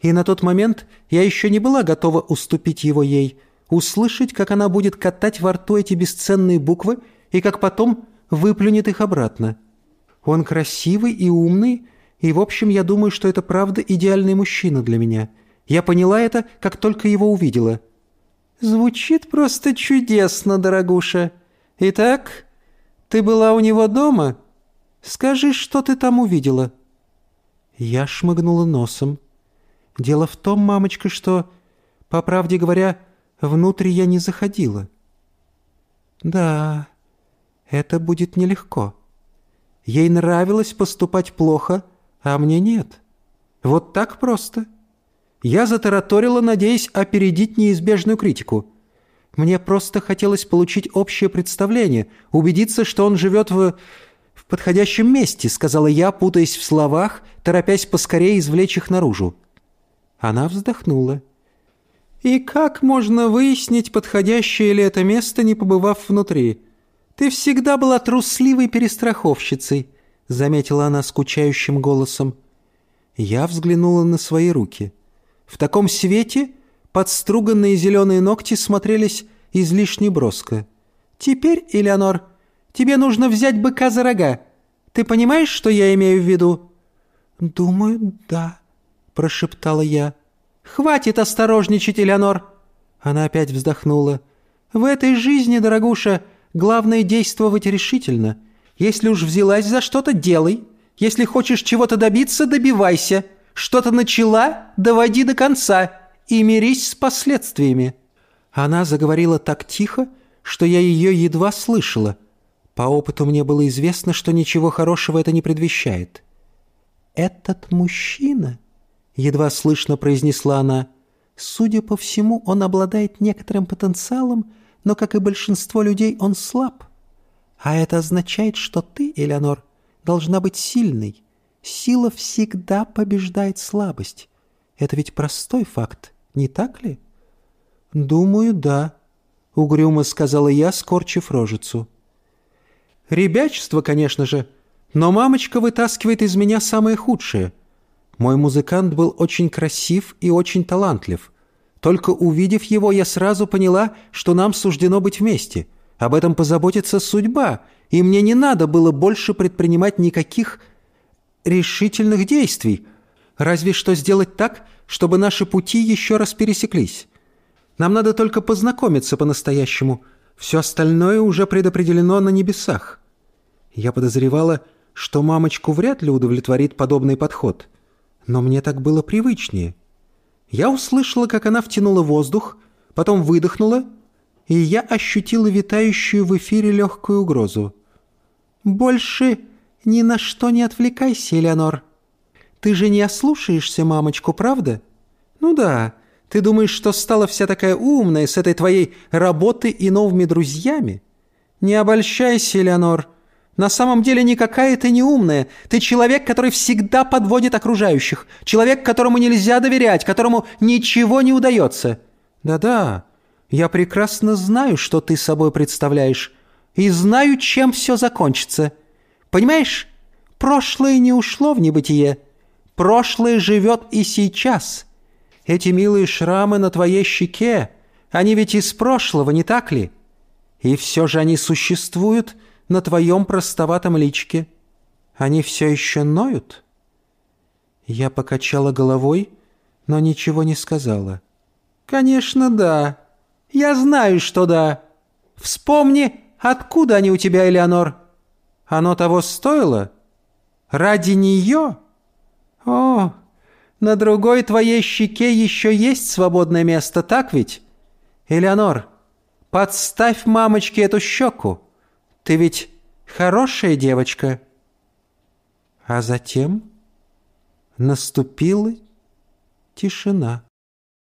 и на тот момент я еще не была готова уступить его ей, услышать, как она будет катать во рту эти бесценные буквы и как потом выплюнет их обратно. Он красивый и умный, и, в общем, я думаю, что это правда идеальный мужчина для меня. Я поняла это, как только его увидела. Звучит просто чудесно, дорогуша. Итак, ты была у него дома? Скажи, что ты там увидела?» Я шмыгнула носом. Дело в том, мамочка, что, по правде говоря, внутрь я не заходила. Да, это будет нелегко. Ей нравилось поступать плохо, А мне нет. Вот так просто. Я затараторила, надеясь опередить неизбежную критику. Мне просто хотелось получить общее представление, убедиться, что он живет в... в подходящем месте, сказала я, путаясь в словах, торопясь поскорее извлечь их наружу. Она вздохнула. «И как можно выяснить, подходящее ли это место, не побывав внутри? Ты всегда была трусливой перестраховщицей», — заметила она скучающим голосом. Я взглянула на свои руки. В таком свете подструганные зеленые ногти смотрелись излишне броско. «Теперь, Элеонор, тебе нужно взять быка за рога. Ты понимаешь, что я имею в виду?» «Думаю, да», — прошептала я. «Хватит осторожничать, Элеонор!» Она опять вздохнула. «В этой жизни, дорогуша, главное действовать решительно. Если уж взялась за что-то, делай. Если хочешь чего-то добиться, добивайся. Что-то начала, доводи до конца и мирись с последствиями». Она заговорила так тихо, что я ее едва слышала. По опыту мне было известно, что ничего хорошего это не предвещает. «Этот мужчина...» едва слышно произнесла она. Судя по всему, он обладает некоторым потенциалом, но, как и большинство людей, он слаб. А это означает, что ты, Элеонор, должна быть сильной. Сила всегда побеждает слабость. Это ведь простой факт, не так ли? Думаю, да, — угрюмо сказала я, скорчив рожицу. Ребячество, конечно же, но мамочка вытаскивает из меня самое худшее — мой музыкант был очень красив и очень талантлив. Только увидев его, я сразу поняла, что нам суждено быть вместе. Об этом позаботится судьба, и мне не надо было больше предпринимать никаких решительных действий. Разве что сделать так, чтобы наши пути еще раз пересеклись. Нам надо только познакомиться по-настоящему. Все остальное уже предопределено на небесах. Я подозревала, что мамочку вряд ли удовлетворит подобный подход — но мне так было привычнее. Я услышала, как она втянула воздух, потом выдохнула, и я ощутила витающую в эфире легкую угрозу. «Больше ни на что не отвлекайся, Элеонор. Ты же не ослушаешься мамочку, правда? Ну да, ты думаешь, что стала вся такая умная с этой твоей работой и новыми друзьями? Не обольщайся, Элеонор. На самом деле никакая ты не умная. Ты человек, который всегда подводит окружающих. Человек, которому нельзя доверять, которому ничего не удается. Да-да, я прекрасно знаю, что ты собой представляешь. И знаю, чем все закончится. Понимаешь, прошлое не ушло в небытие. Прошлое живет и сейчас. Эти милые шрамы на твоей щеке, они ведь из прошлого, не так ли? И все же они существуют — на твоем простоватом личке? Они все еще ноют?» Я покачала головой, но ничего не сказала. «Конечно, да. Я знаю, что да. Вспомни, откуда они у тебя, Элеонор? Оно того стоило? Ради нее? О, на другой твоей щеке еще есть свободное место, так ведь? Элеонор, подставь мамочке эту щеку. Ты ведь хорошая девочка». А затем наступила тишина.